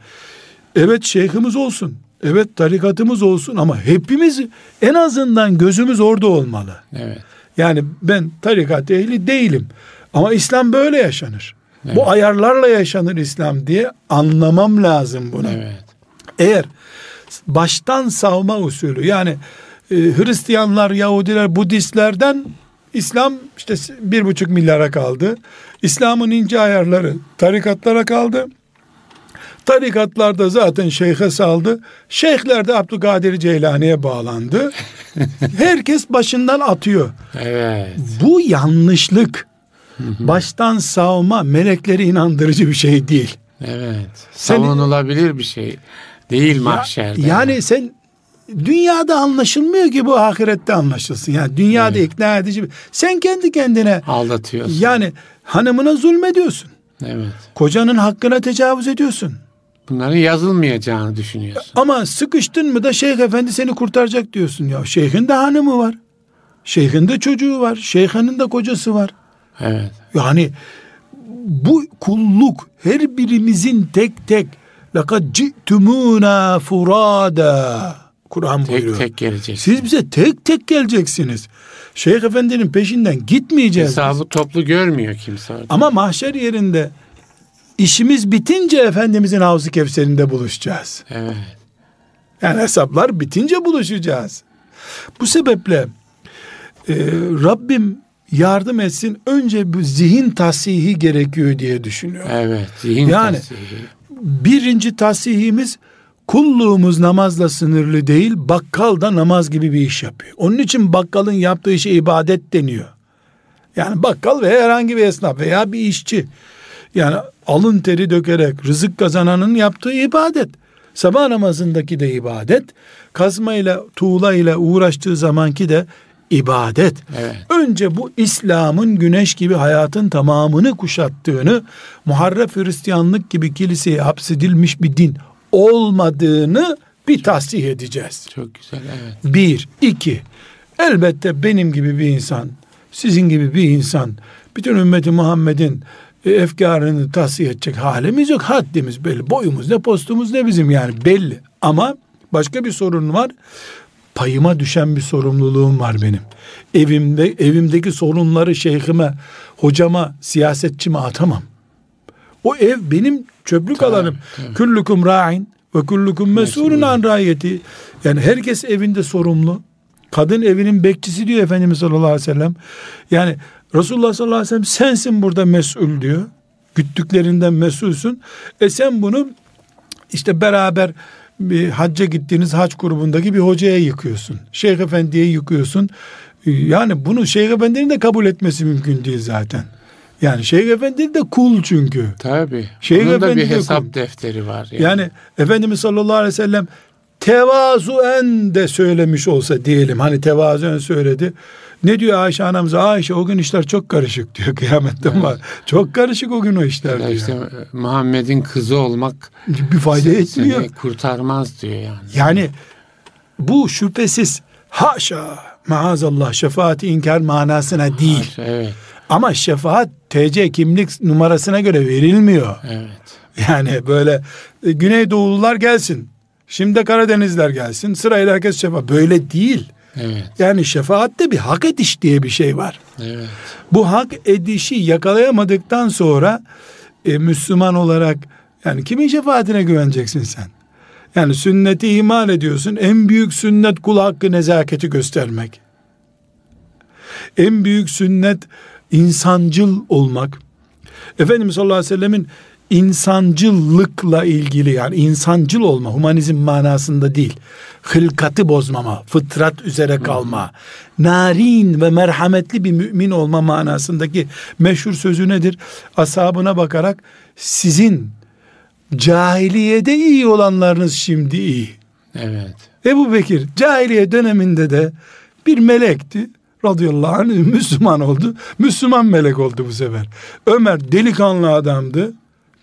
Evet şeyhimiz olsun, evet tarikatımız olsun ama hepimiz en azından gözümüz orada olmalı. evet. Yani ben tarikat ehli değilim ama İslam böyle yaşanır. Bu ayarlarla yaşanır İslam diye anlamam lazım bunu. Evet. Eğer baştan savma usulü yani e, Hristiyanlar, Yahudiler, Budistlerden İslam işte bir buçuk milyara kaldı. İslam'ın ince ayarları tarikatlara kaldı. Tarikatlar da zaten şeyhe saldı. Şeyhler de Abdülkadir Ceylani'ye bağlandı. *laughs* Herkes başından atıyor. Evet. Bu yanlışlık. Baştan savma melekleri inandırıcı bir şey değil. Evet. Savunulabilir bir şey değil mahşerde. Yani sen dünyada anlaşılmıyor ki bu ahirette anlaşılsın. Yani dünyada ikna edici bir. Sen kendi kendine aldatıyorsun. yani hanımına zulmediyorsun. Evet. Kocanın hakkına tecavüz ediyorsun. Bunların yazılmayacağını düşünüyorsun. Ama sıkıştın mı da şeyh efendi seni kurtaracak diyorsun ya. Şeyhin de hanımı var. Şeyhin de çocuğu var. Şeyhanın da kocası var. Evet. Yani bu kulluk her birimizin tek tek لَقَدْ جِئْتُمُونَا فُرَادًا Kur'an Tek buyuruyor. tek gelecek. Siz bize tek tek geleceksiniz. Şeyh Efendi'nin peşinden gitmeyeceğiz. biz. Hesabı toplu görmüyor kimse. Ama mahşer yerinde işimiz bitince Efendimizin Havzu Kevser'inde buluşacağız. Evet. Yani hesaplar bitince buluşacağız. Bu sebeple e, Rabbim yardım etsin. Önce bu zihin tasihi gerekiyor diye düşünüyorum. Evet. Zihin Yani- tasfiyi. Birinci tasihimiz kulluğumuz namazla sınırlı değil. Bakkal da namaz gibi bir iş yapıyor. Onun için bakkalın yaptığı işe ibadet deniyor. Yani bakkal veya herhangi bir esnaf veya bir işçi. Yani alın teri dökerek rızık kazananın yaptığı ibadet. Sabah namazındaki de ibadet. Kazmayla, tuğlayla uğraştığı zamanki de ibadet. Evet. Önce bu İslam'ın güneş gibi hayatın tamamını kuşattığını, muharref Hristiyanlık gibi kiliseye hapsedilmiş bir din olmadığını bir tahsih edeceğiz. Çok güzel. Evet. Bir, iki. Elbette benim gibi bir insan, sizin gibi bir insan, bütün ümmeti Muhammed'in e, efkarını tahsih edecek halimiz yok. Haddimiz belli. Boyumuz ne, postumuz ne bizim yani belli. Ama başka bir sorun var. Payıma düşen bir sorumluluğum var benim. Evimde evimdeki sorunları şeyhime, hocama, siyasetçime atamam. O ev benim çöplük Tabii, alanım. tabii. Kullukum ra'in ve kullukum mesulun Mesulun. an rayeti. Yani herkes evinde sorumlu. Kadın evinin bekçisi diyor Efendimiz sallallahu aleyhi ve sellem. Yani Resulullah sallallahu aleyhi ve sellem sensin burada mesul diyor. Güttüklerinden mesulsün. E sen bunu işte beraber bir hacca gittiğiniz hac grubundaki bir hocaya yıkıyorsun. Şeyh Efendi'ye yıkıyorsun. Yani bunu Şeyh Efendi'nin de kabul etmesi mümkün değil zaten. Yani Şeyh Efendi de kul çünkü. Tabii. Şeyh Onun da Efendi bir de hesap kul. defteri var. Yani. Yani Efendimiz sallallahu aleyhi ve sellem tevazuen de söylemiş olsa diyelim. Hani tevazuen söyledi. Ne diyor Ayşe anamıza? Ayşe o gün işler çok karışık diyor *laughs* kıyametten var. Çok karışık o gün o işler Ya diyor. işte Muhammed'in kızı olmak bir fayda etmiyor. seni kurtarmaz diyor yani. Yani bu şüphesiz haşa maazallah şefaati inkar manasına değil. Evet. Ama şefaat TC kimlik numarasına göre verilmiyor. Evet. Yani böyle e, Güneydoğulular gelsin. Şimdi Karadenizler gelsin. Sırayla herkes şefaat. Böyle değil. Evet. Yani şefaatte bir hak ediş diye bir şey var. Evet. Bu hak edişi yakalayamadıktan sonra e, Müslüman olarak yani kimin şefaatine güveneceksin sen? Yani sünneti iman ediyorsun. En büyük sünnet kul hakkı nezaketi göstermek. En büyük sünnet insancıl olmak. Efendimiz sallallahu aleyhi ve sellemin insancıllıkla ilgili yani insancıl olma humanizm manasında değil. Hılkatı bozmama, fıtrat üzere kalma, narin ve merhametli bir mümin olma manasındaki meşhur sözü nedir? Ashabına bakarak sizin cahiliyede iyi olanlarınız şimdi iyi. Evet. Ebu Bekir cahiliye döneminde de bir melekti radıyallahu anh *laughs* Müslüman oldu. Müslüman melek oldu bu sefer. Ömer delikanlı adamdı.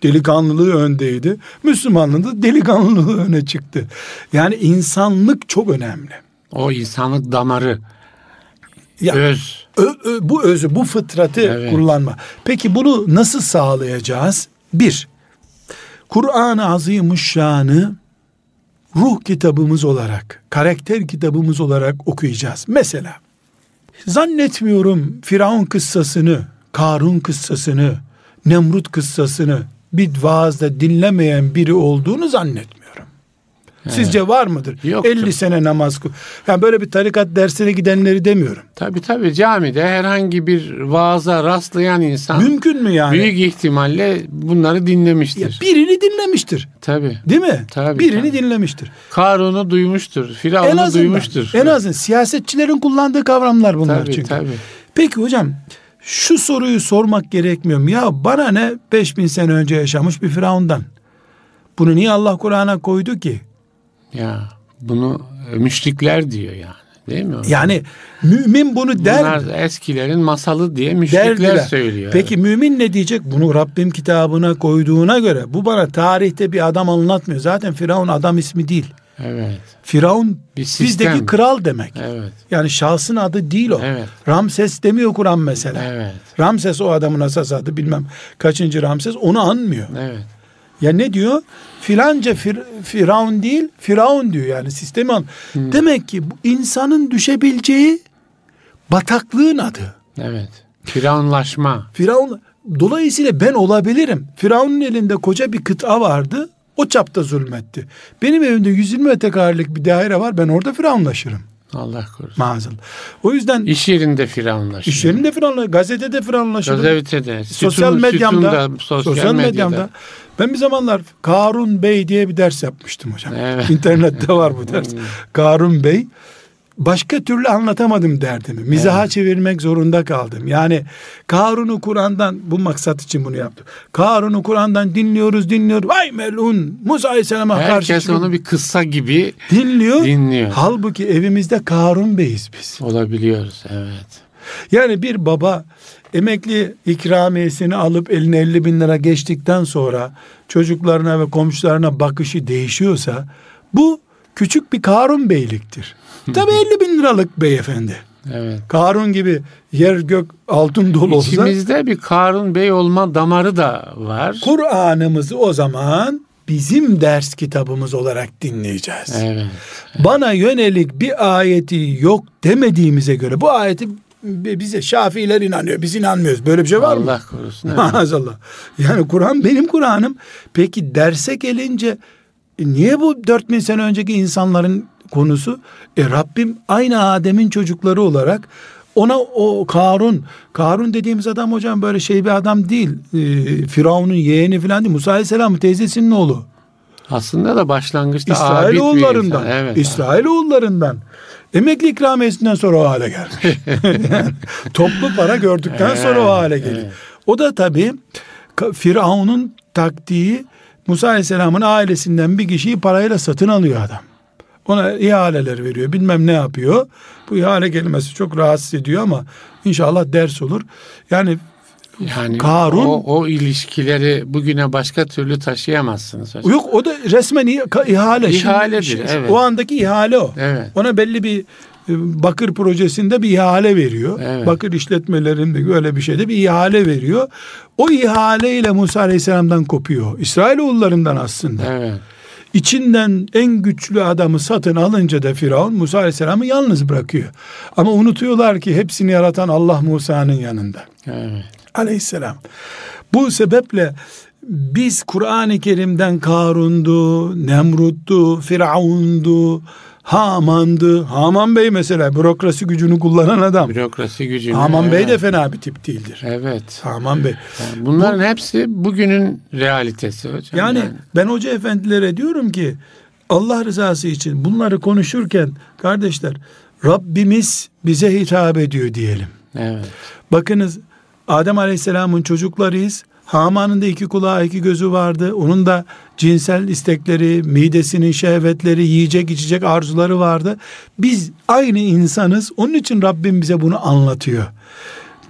Delikanlılığı öndeydi. Müslümanlığı delikanlılığı öne çıktı. Yani insanlık çok önemli. O insanlık damarı. Ya, Öz. ö- ö- bu özü, bu fıtratı Evet. kullanma. Peki bunu nasıl sağlayacağız? Bir, Kur'an-ı Azimuşşan'ı ruh kitabımız olarak, karakter kitabımız olarak okuyacağız. Mesela, zannetmiyorum Firavun kıssasını, Karun kıssasını, Nemrut kıssasını bir vaazda dinlemeyen biri olduğunu zannetmiyorum. Sizce var mıdır? Yoktur. 50 sene namaz kıl. Yani böyle bir tarikat dersine gidenleri demiyorum. Tabii tabii camide herhangi bir vaaza rastlayan insan Mümkün mü yani? büyük ihtimalle bunları Ya dinlemiştir. birini dinlemiştir. Tabii. Değil mi? Tabii, birini tabii. dinlemiştir. Karun'u duymuştur. En Firavun'u azından, duymuştur. en azından siyasetçilerin kullandığı kavramlar bunlar Tabii çünkü. tabii. Peki hocam şu soruyu sormak gerekmiyor mu? Ya bana ne 5000 sene önce yaşamış bir firavundan? Bunu niye Allah Kur'an'a koydu ki? Ya bunu e, müşrikler diyor yani. Değil mi? Yani mümin bunu der? Bunlar eskilerin masalı diye müşrikler Derdiler. söylüyor. Peki mümin ne diyecek? Bunu Rabbim kitabına koyduğuna göre bu bana tarihte bir adam anlatmıyor. Zaten Firavun adam ismi değil. Evet. Firavun Bir sistem. bizdeki kral demek. Evet. Yani şahsın adı değil o. Evet. Ramses demiyor Kur'an mesela. Evet. Ramses o adamın asas adı bilmem kaçıncı Ramses onu anmıyor. Evet. Ya ne diyor? Filanca fir, Firavun değil Firavun diyor yani sistemi an. Demek ki bu insanın düşebileceği bataklığın adı. Evet. Firavunlaşma. Firavun dolayısıyla ben olabilirim. Firavun'un elinde koca bir kıta vardı. O çapta zulmetti. Benim evimde 120 metrekarelik bir daire var. Ben orada firavunlaşırım. Allah korusun. Maazallah. O yüzden İş yerinde firavunlaşma. iş yerinde firavunlaşırım. Gazetede firavunlaşırım. Gazetede. sosyal sütun- medyamda, sütunda, sosyal, medyamda. Ben bir zamanlar Karun Bey diye bir ders yapmıştım hocam. Evet. İnternette var bu ders. Karun Bey. Başka türlü anlatamadım derdimi. Mizaha çevirmek zorunda kaldım. Yani Karun'u Kur'an'dan bu maksat için bunu yaptım. Karun'u Kur'an'dan dinliyoruz dinliyoruz. Vay melun Musa Aleyhisselam'a karşı Herkes çıkıyor. onu bir kıssa gibi dinliyor. dinliyor. Halbuki evimizde Karun Bey'iz biz. Olabiliyoruz. Evet. Yani bir baba emekli ikramiyesini alıp eline 50 bin lira geçtikten sonra çocuklarına ve komşularına bakışı değişiyorsa bu küçük bir Karun beyliktir. Tabi 50 bin liralık beyefendi. Evet. Karun gibi yer gök altın dolu olsa İçimizde bir Karun Bey olma damarı da var. Kur'an'ımızı o zaman bizim ders kitabımız olarak dinleyeceğiz. Evet. Bana yönelik bir ayeti yok demediğimize göre bu ayeti bize Şafiiler inanıyor. Biz inanmıyoruz. Böyle bir şey var mı? Allah korusun. Maazallah. Yani Kur'an benim Kur'an'ım. Peki derse gelince e, niye bu 4000 sene önceki insanların konusu? E Rabbim aynı Adem'in çocukları olarak ona o Karun, Karun dediğimiz adam hocam böyle şey bir adam değil. E, Firavun'un yeğeni falan değil. Musa Aleyhisselam'ın teyzesinin oğlu. Aslında da başlangıçta bir İsrailoğullarından. Evet. İsrailoğullarından. Emekli ikramiyesinden sonra o hale gelmiş. *laughs* Yani toplu para gördükten sonra o hale geliyor. O da tabii Firavun'un taktiği Musa Aleyhisselam'ın ailesinden bir kişiyi parayla satın alıyor adam. Ona ihaleler veriyor. Bilmem ne yapıyor. Bu ihale kelimesi çok rahatsız ediyor ama inşallah ders olur. Yani Yani Karun- o, o ilişkileri bugüne başka türlü taşıyamazsınız hocam. Yok o da resmen iha- ihale. Şimdi İhaledir, şey- evet. O andaki ihale o. Evet. Ona belli bir bakır projesinde bir ihale veriyor. Evet. Bakır işletmelerinde öyle bir şeyde bir ihale veriyor. O ihaleyle Musa Aleyhisselam'dan kopuyor. İsrailoğullarından aslında. Evet. İçinden en güçlü adamı satın alınca da Firavun Musa Aleyhisselam'ı yalnız bırakıyor. Ama unutuyorlar ki hepsini yaratan Allah Musa'nın yanında. Evet. Aleyhisselam. Bu sebeple biz Kur'an-ı Kerim'den Karun'du, Nemrut'tu, Firavun'du, Haman'dı. Haman Bey mesela bürokrasi gücünü kullanan adam. Bürokrasi gücünü. Haman Bey de evet. fena bir tip değildir. Evet. Haman Bey. Yani bunların hepsi bugünün realitesi hocam. Yani ben hoca efendilere diyorum ki Allah rızası için bunları konuşurken kardeşler Rabbimiz bize hitap ediyor diyelim. Evet. Bakınız Adem Aleyhisselam'ın çocuklarıyız. Haman'ın da iki kulağı iki gözü vardı. Onun da cinsel istekleri, midesinin şehvetleri, yiyecek içecek arzuları vardı. Biz aynı insanız. Onun için Rabbim bize bunu anlatıyor.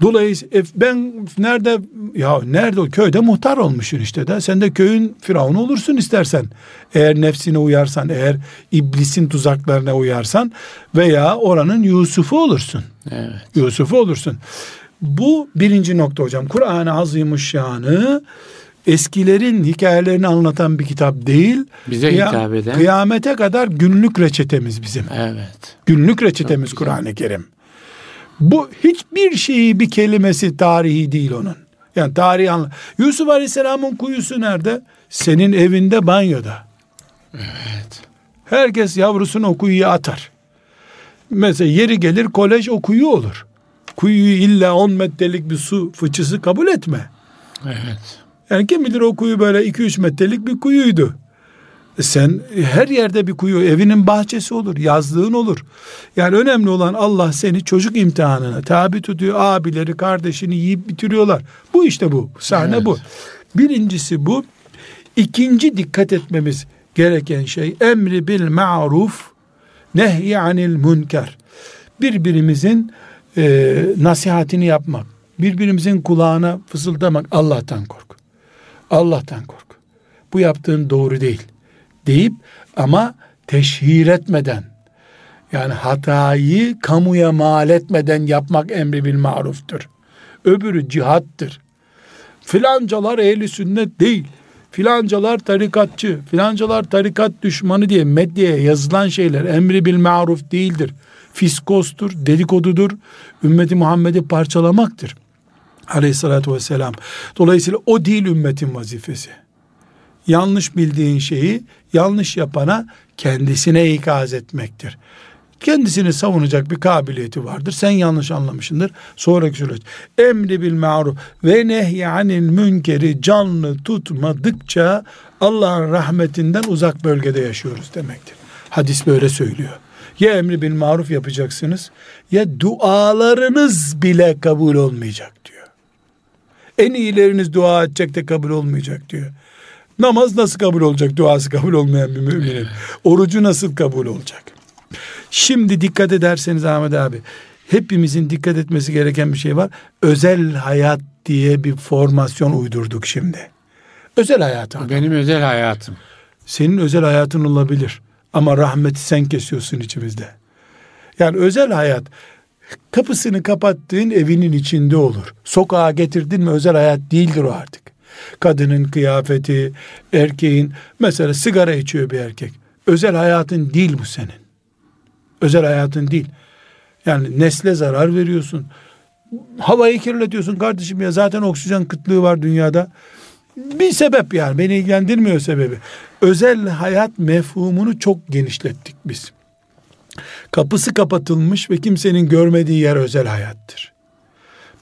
Dolayısıyla ben nerede ya nerede köyde muhtar olmuşsun işte de sen de köyün firavunu olursun istersen. Eğer nefsine uyarsan, eğer iblisin tuzaklarına uyarsan veya oranın Yusuf'u olursun. Evet. Yusuf'u olursun. Bu birinci nokta hocam. Kur'an-ı Azimuşşan'ı eskilerin hikayelerini anlatan bir kitap değil. Bize Kıya- hitap eden. Kıyamete kadar günlük reçetemiz bizim. Evet. Günlük reçetemiz. Kur'an-ı Kerim. Bu hiçbir şeyi bir kelimesi tarihi değil onun. Yani tarihi anla. Yusuf Aleyhisselam'ın kuyusu nerede? Senin evinde banyoda. Evet. Herkes yavrusunu o kuyuya atar. Mesela yeri gelir kolej o kuyu olur. Kuyuyu illa 10 metrelik bir su fıçısı kabul etme. Evet. Yani kim bilir o kuyu böyle 2-3 metrelik bir kuyuydu. E Sen her yerde bir kuyu, evinin bahçesi olur, yazlığın olur. Yani önemli olan Allah seni çocuk imtihanına tabi tutuyor. Abileri, kardeşini yiyip bitiriyorlar. Bu işte bu. Sahne Evet. bu. Birincisi bu. İkinci dikkat etmemiz gereken şey emri bil ma'ruf nehy anil münker. Birbirimizin e, nasihatini yapmak, birbirimizin kulağına fısıldamak Allah'tan kork. Allah'tan kork. Bu yaptığın doğru değil deyip ama teşhir etmeden yani hatayı kamuya mal etmeden yapmak emri bil maruftur. Öbürü cihattır. Filancalar ehli sünnet değil. Filancalar tarikatçı, filancalar tarikat düşmanı diye medyaya yazılan şeyler emri bil maruf değildir. Fiskostur, dedikodudur, ümmeti Muhammed'i parçalamaktır. Aleyhissalatü vesselam. Dolayısıyla o değil ümmetin vazifesi. Yanlış bildiğin şeyi yanlış yapana kendisine ikaz etmektir. Kendisini savunacak bir kabiliyeti vardır. Sen yanlış anlamışsındır. Sonraki süreç. Emri bil maruf ve nehyanil münkeri canlı tutmadıkça Allah'ın rahmetinden uzak bölgede yaşıyoruz demektir. Hadis böyle söylüyor. Ya emri bil maruf yapacaksınız ya dualarınız bile kabul olmayacak diyor. En iyileriniz dua edecek de kabul olmayacak diyor. Namaz nasıl kabul olacak duası kabul olmayan bir müminin? Orucu nasıl kabul olacak? Şimdi dikkat ederseniz Ahmet abi hepimizin dikkat etmesi gereken bir şey var. Özel hayat diye bir formasyon uydurduk şimdi. Özel hayat abi. Benim özel hayatım. Senin özel hayatın olabilir ama rahmeti sen kesiyorsun içimizde. Yani özel hayat kapısını kapattığın evinin içinde olur. Sokağa getirdin mi özel hayat değildir o artık. Kadının kıyafeti, erkeğin mesela sigara içiyor bir erkek. Özel hayatın değil bu senin. Özel hayatın değil. Yani nesle zarar veriyorsun. Havayı kirletiyorsun kardeşim ya zaten oksijen kıtlığı var dünyada. Bir sebep yani beni ilgilendirmiyor sebebi. Özel hayat mefhumunu çok genişlettik biz. Kapısı kapatılmış ve kimsenin görmediği yer özel hayattır.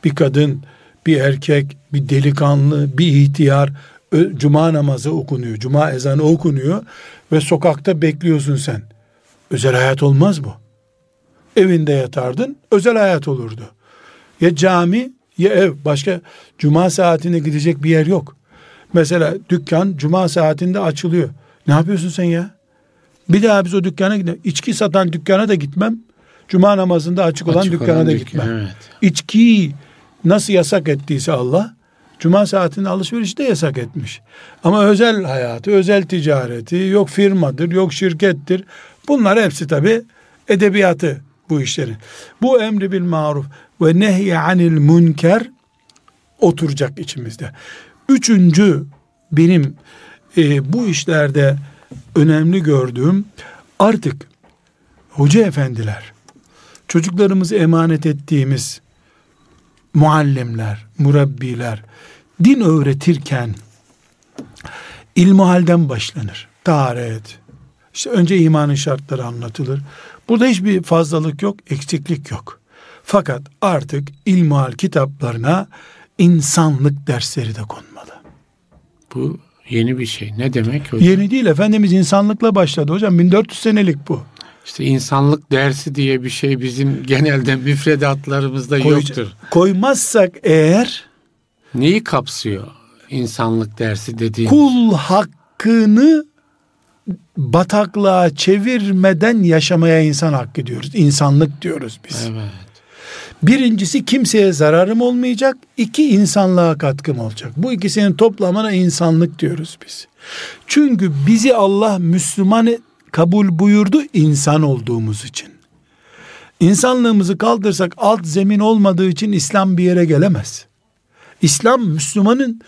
Bir kadın, bir erkek, bir delikanlı, bir ihtiyar cuma namazı okunuyor, cuma ezanı okunuyor ve sokakta bekliyorsun sen. Özel hayat olmaz bu. Evinde yatardın, özel hayat olurdu. Ya cami ya ev, başka cuma saatinde gidecek bir yer yok. Mesela dükkan cuma saatinde açılıyor. Ne yapıyorsun sen ya? Bir daha biz o dükkana gidelim. İçki satan dükkana da gitmem. Cuma namazında açık olan Açık dükkana olan da dükkan, gitmem. evet. İçkiyi nasıl yasak ettiyse Allah, Cuma saatinde alışverişi de yasak etmiş. Ama özel hayatı, özel ticareti, yok firmadır, yok şirkettir. Bunlar hepsi tabi edebiyatı bu işleri. Bu emri bil maruf ve nehy anil münker oturacak içimizde. Üçüncü benim e, bu işlerde önemli gördüğüm artık hoca efendiler çocuklarımızı emanet ettiğimiz muallimler, murabbiler din öğretirken ilmuhalden başlanır. Taharet. İşte önce imanın şartları anlatılır. Burada hiçbir fazlalık yok, eksiklik yok. Fakat artık ilmuhal kitaplarına insanlık dersleri de konmalı. Bu yeni bir şey. Ne demek hocam? Yeni değil Efendimiz insanlıkla başladı hocam. 1400 senelik bu. İşte insanlık dersi diye bir şey bizim genelde müfredatlarımızda Koy- yoktur. Koymazsak eğer Neyi kapsıyor insanlık dersi dediğim? kul hakkını bataklığa çevirmeden yaşamaya insan hakkı diyoruz. İnsanlık diyoruz biz. Evet. Birincisi kimseye zararım olmayacak. iki insanlığa katkım olacak. Bu ikisinin toplamına insanlık diyoruz biz. Çünkü bizi Allah Müslüman kabul buyurdu insan olduğumuz için. İnsanlığımızı kaldırsak alt zemin olmadığı için İslam bir yere gelemez. İslam Müslümanın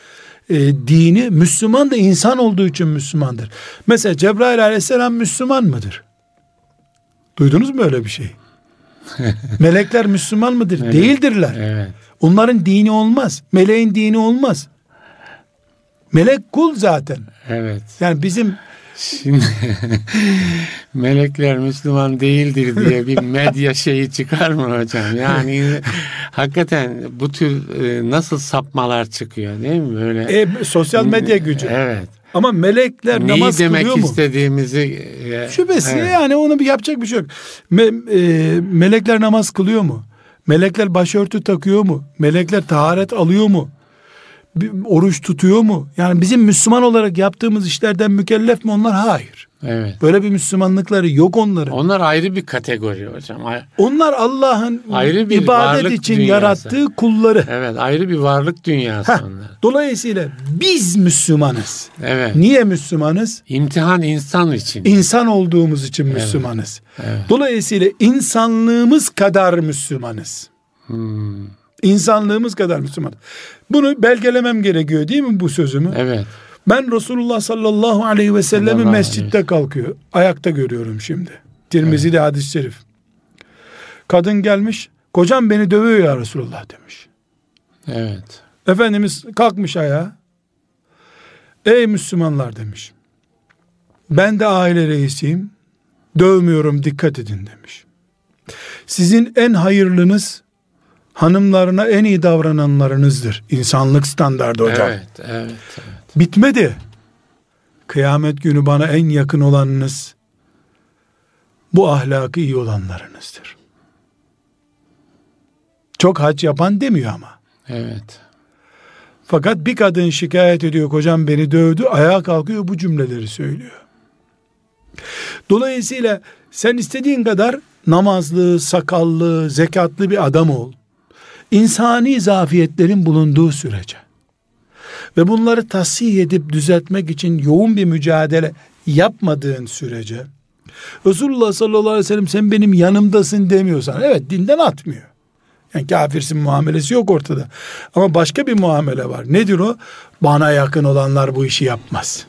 e, dini, Müslüman da insan olduğu için Müslümandır. Mesela Cebrail aleyhisselam Müslüman mıdır? Duydunuz mu öyle bir şey? *laughs* Melekler Müslüman mıdır? Evet. Değildirler. Evet. Onların dini olmaz. Meleğin dini olmaz. Melek kul zaten. Evet. Yani bizim Şimdi *laughs* melekler Müslüman değildir diye bir *laughs* medya şeyi çıkar mı hocam? Yani hakikaten bu tür e, nasıl sapmalar çıkıyor değil mi? Böyle e, sosyal medya gücü. Evet. Ama melekler Neyi namaz demek kılıyor mu? istediğimizi e, Şüphesiz evet. yani onu bir yapacak bir şey yok. Me- e, melekler namaz kılıyor mu? Melekler başörtü takıyor mu? Melekler taharet alıyor mu? Bir oruç tutuyor mu? Yani bizim Müslüman olarak yaptığımız işlerden mükellef mi onlar? Hayır. Evet. Böyle bir Müslümanlıkları yok onların. Onlar ayrı bir kategori hocam. Onlar Allah'ın Ayrı bir ibadet için dünyası. yarattığı kulları. Evet ayrı bir varlık dünyası Heh, onlar. Dolayısıyla biz Müslümanız. Evet. Niye Müslümanız? İmtihan insan için. İnsan olduğumuz için Müslümanız. Evet. Dolayısıyla insanlığımız kadar Müslümanız. Hmm, İnsanlığımız kadar Müslümanız. Bunu belgelemem gerekiyor değil mi bu sözümü? Evet. Ben Resulullah sallallahu aleyhi ve sellem'i mescitte kalkıyor. Ayakta görüyorum şimdi. Tirmizi'de hadis-i şerif. Kadın gelmiş. Kocam beni dövüyor ya Resulullah demiş. Evet. Efendimiz kalkmış ayağa. Ey Müslümanlar demiş. Ben de aile reisiyim. Dövmüyorum dikkat edin demiş. Sizin en hayırlınız hanımlarına en iyi davrananlarınızdır. İnsanlık standardı hocam. Evet, evet, evet. Bitmedi. Kıyamet günü bana en yakın olanınız bu ahlakı iyi olanlarınızdır. Çok hac yapan demiyor ama. Evet. Fakat bir kadın şikayet ediyor kocam beni dövdü ayağa kalkıyor bu cümleleri söylüyor. Dolayısıyla sen istediğin kadar namazlı, sakallı, zekatlı bir adam ol. İnsani zafiyetlerin bulunduğu sürece ve bunları tasih edip düzeltmek için yoğun bir mücadele yapmadığın sürece Resulullah sallallahu aleyhi ve sellem sen benim yanımdasın demiyorsan evet dinden atmıyor. Yani kafirsin muamelesi yok ortada. Ama başka bir muamele var. Nedir o? Bana yakın olanlar bu işi yapmaz.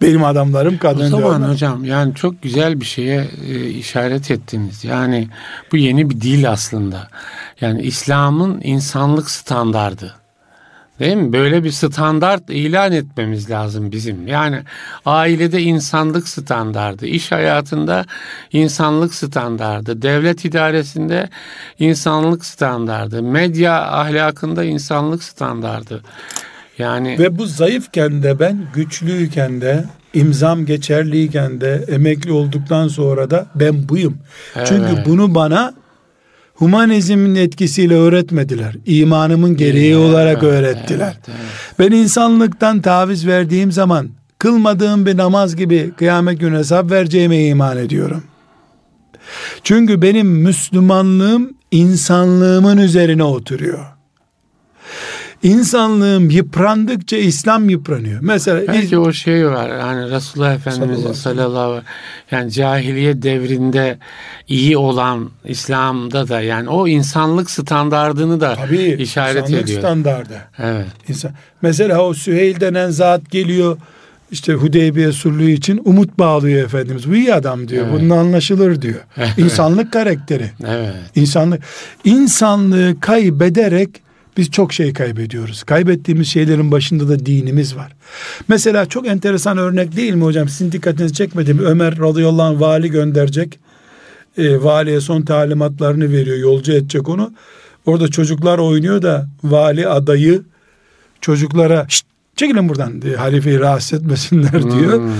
Benim adamlarım O kadın zaman diyorlar. hocam yani çok güzel bir şeye e, işaret ettiniz. Yani bu yeni bir dil aslında. Yani İslam'ın insanlık standardı. Değil mi? Böyle bir standart ilan etmemiz lazım bizim. Yani ailede insanlık standardı, iş hayatında insanlık standardı, devlet idaresinde insanlık standardı, medya ahlakında insanlık standardı. Yani Ve bu zayıfken de ben güçlüyken de imzam geçerliyken de emekli olduktan sonra da ben buyum. Çünkü Evet. bunu bana humanizmin etkisiyle öğretmediler. İmanımın gereği Evet, olarak öğrettiler. evet, evet. Ben insanlıktan taviz verdiğim zaman kılmadığım bir namaz gibi kıyamet günü hesap vereceğime iman ediyorum. Çünkü benim Müslümanlığım insanlığımın üzerine oturuyor. İnsanlığım yıprandıkça İslam yıpranıyor. Mesela Belki biz- o şey var. Hani Resulullah Efendimizin Sallallahu aleyhi ve yani cahiliye devrinde iyi olan İslam'da da yani o insanlık standardını da tabii işaret insanlık ediyor. standardı. Evet. İnsan. Mesela o Süheyl denen zat geliyor işte Hudeybiye sulhu için umut bağlıyor Efendimiz. Bu iyi adam diyor. Evet. Bunun anlaşılır diyor. Evet. İnsanlık karakteri. Evet. İnsanlık insanlığı kaybederek biz çok şey kaybediyoruz. Kaybettiğimiz şeylerin başında da dinimiz var. Mesela çok enteresan örnek değil mi hocam? Sizin dikkatinizi çekmedi mi? Ömer radıyallahu anh vali gönderecek. E, valiye son talimatlarını veriyor. Yolcu edecek onu. Orada çocuklar oynuyor da vali adayı çocuklara Şşt, çekilin buradan diye halifeyi rahatsız etmesinler diyor. Hmm.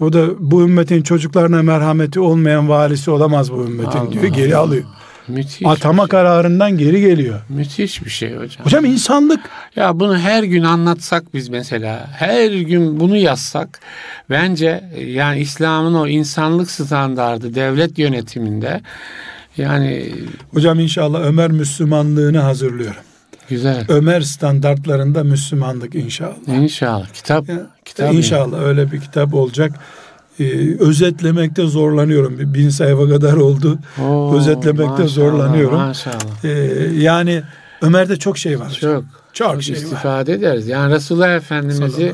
O da bu ümmetin çocuklarına merhameti olmayan valisi olamaz bu ümmetin Allah diyor. Geri alıyor. Müthiş. Atama kararından geri geliyor. Müthiş bir şey hocam. Hocam insanlık Ya bunu her gün anlatsak biz mesela, her gün bunu yazsak bence yani İslam'ın o insanlık standardı devlet yönetiminde yani hocam inşallah Ömer Müslümanlığını hazırlıyorum. güzel. Ömer standartlarında Müslümanlık inşallah. İnşallah. Kitap, Ya, kitap inşallah öyle bir kitap olacak. Ee, özetlemekte zorlanıyorum. Bin sayfa kadar oldu. Oo, özetlemekte maşallah, zorlanıyorum. Maşallah. Ee, yani Ömer'de çok şey var. Çok, Çok çok şey var. istifade ederiz. Yani Resulullah Efendimiz'i.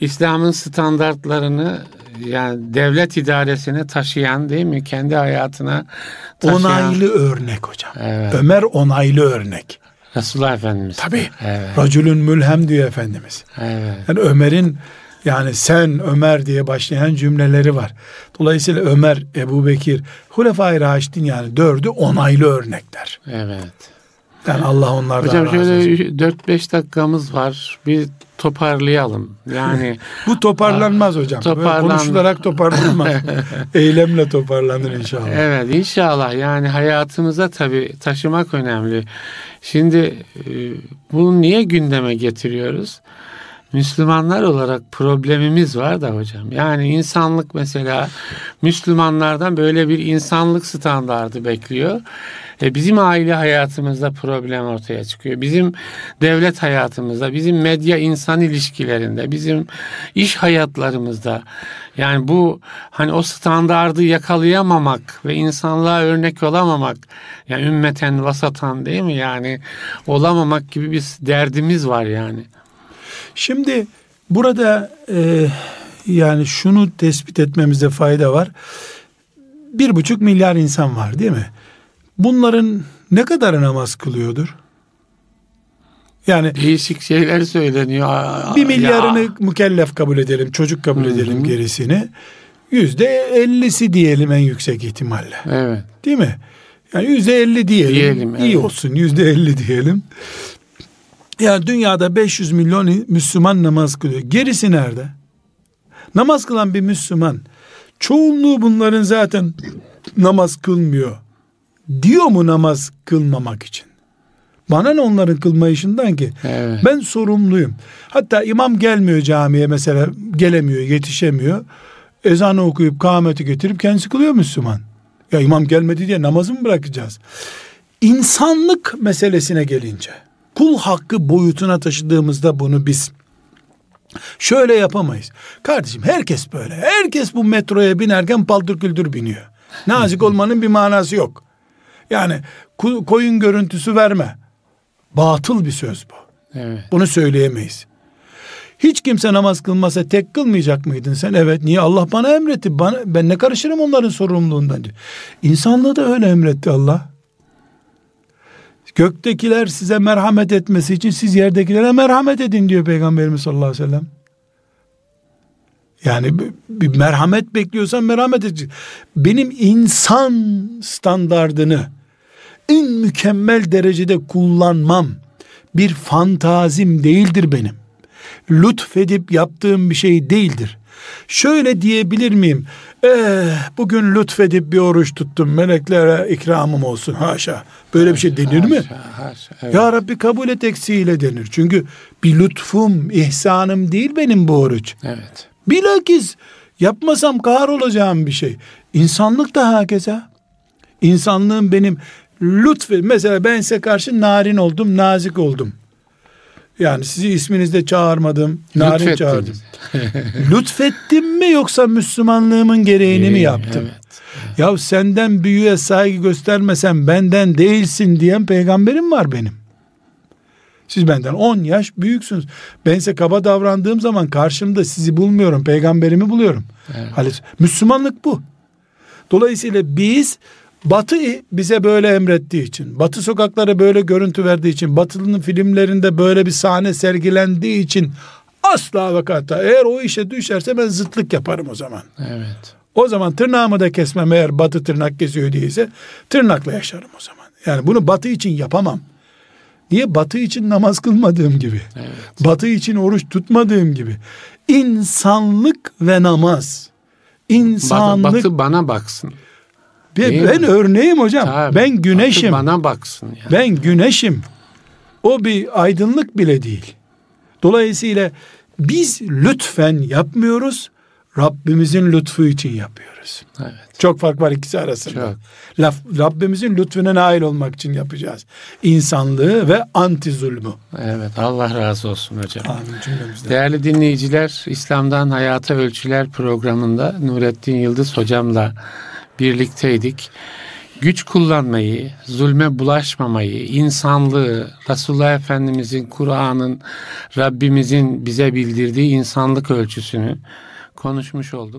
İslam'ın standartlarını yani devlet idaresine taşıyan değil mi? Kendi hayatına taşıyan. Onaylı örnek hocam. Evet. Ömer onaylı örnek. Resulullah Efendimiz. Tabii. Evet. Racülün mülhem diyor Efendimiz. Evet. Yani Ömer'in yani sen Ömer diye başlayan cümleleri var. Dolayısıyla Ömer, Ebu Bekir, Hulefai Raşidin yani dördü onaylı örnekler. Evet. Yani Allah onlardan Hocam şöyle 4-5 dakikamız var. Bir toparlayalım. Yani *laughs* Bu toparlanmaz hocam. Böyle Toparlan- konuşularak toparlanmaz. *laughs* Eylemle toparlanır inşallah. evet inşallah yani hayatımıza tabii taşımak önemli. Şimdi e, bunu niye gündeme getiriyoruz? Müslümanlar olarak problemimiz var da hocam. Yani insanlık mesela Müslümanlardan böyle bir insanlık standardı bekliyor. E bizim aile hayatımızda problem ortaya çıkıyor. Bizim devlet hayatımızda, bizim medya insan ilişkilerinde, bizim iş hayatlarımızda yani bu hani o standardı yakalayamamak ve insanlığa örnek olamamak yani ümmeten vasatan değil mi yani olamamak gibi bir derdimiz var yani. Şimdi burada e, yani şunu tespit etmemizde fayda var. Bir buçuk milyar insan var değil mi? Bunların ne kadar namaz kılıyordur? Yani Değişik şeyler söyleniyor. Bir milyarını ya. mükellef kabul edelim, çocuk kabul Hı hı. edelim gerisini. Yüzde ellisi diyelim en yüksek ihtimalle. Evet. Değil mi? Yani yüzde elli diyelim. Diyelim, İyi evet. olsun yüzde elli diyelim. Yani dünyada 500 milyon Müslüman namaz kılıyor. Gerisi nerede? Namaz kılan bir Müslüman çoğunluğu bunların zaten namaz kılmıyor. Diyor mu namaz kılmamak için? Bana ne onların kılmayışından ki? Evet. Ben sorumluyum. Hatta imam gelmiyor camiye mesela gelemiyor, yetişemiyor. Ezanı okuyup kâmeti getirip kendisi kılıyor Müslüman. Ya imam gelmedi diye namazı mı bırakacağız? İnsanlık meselesine gelince kul hakkı boyutuna taşıdığımızda bunu biz şöyle yapamayız. Kardeşim herkes böyle. Herkes bu metroya binerken paldır küldür biniyor. Nazik olmanın bir manası yok. Yani koyun görüntüsü verme. Batıl bir söz bu. Evet. Bunu söyleyemeyiz. Hiç kimse namaz kılmasa tek kılmayacak mıydın sen? Evet. Niye? Allah bana emretti. Bana, ben ne karışırım onların sorumluluğundan diyor. İnsanlığı da öyle emretti Allah. Göktekiler size merhamet etmesi için siz yerdekilere merhamet edin diyor Peygamberimiz sallallahu aleyhi ve sellem. Yani bir- bir merhamet bekliyorsan merhamet edeceksin. Benim insan standardını en mükemmel derecede kullanmam bir fantazim değildir benim. Lütfedip yaptığım bir şey değildir. Şöyle diyebilir miyim? Eh, bugün lütfedip bir oruç tuttum. Meleklere ikramım olsun. Haşa. Böyle bir şey denir mi? Haşa, haşa. Evet. Ya Rabbi kabul et eksiğiyle denir. Çünkü bir lütfum, ihsanım değil benim bu oruç. evet. Bilakis yapmasam kahrolacağım bir şey. İnsanlık da hakeza. İnsanlığın benim lütfe mesela ben size karşı narin oldum, nazik oldum. Yani sizi isminizde çağırmadım. Narin çağırdım. *laughs* Lütfettim mi yoksa Müslümanlığımın gereğini mi yaptım? evet. Ya senden büyüğe saygı göstermesen benden değilsin diyen peygamberim var benim. Siz benden 10 yaş büyüksünüz. Ben size kaba davrandığım zaman karşımda sizi bulmuyorum. Peygamberimi buluyorum. Evet. Müslümanlık bu. Dolayısıyla biz Batı bize böyle emrettiği için, Batı sokaklara böyle görüntü verdiği için, Batılı'nın filmlerinde böyle bir sahne sergilendiği için asla ve kata eğer o işe düşerse ben zıtlık yaparım o zaman. Evet. O zaman tırnağımı da kesmem eğer batı tırnak kesiyor değilse tırnakla yaşarım o zaman. Yani bunu batı için yapamam. Niye? Batı için namaz kılmadığım gibi. Evet. Batı için oruç tutmadığım gibi. İnsanlık ve namaz. Batı, İnsanlık. batı bana baksın. Ben, değil ben mi? örneğim hocam. Tabii. ben güneşim. Bana baksın. Yani. Ben güneşim. O bir aydınlık bile değil. Dolayısıyla biz lütfen yapmıyoruz. Rabbimizin lütfu için yapıyoruz. Evet. Çok fark var ikisi arasında. Çok. Laf, Rabbimizin lütfuna nail olmak için yapacağız. İnsanlığı ve anti zulmü. Evet. Allah razı olsun hocam. Amin cümlemizden. Değerli dinleyiciler, İslam'dan Hayata Ölçüler programında Nurettin Yıldız hocamla birlikteydik. Güç kullanmayı, zulme bulaşmamayı, insanlığı, Resulullah Efendimizin, Kur'an'ın, Rabbimizin bize bildirdiği insanlık ölçüsünü konuşmuş olduk.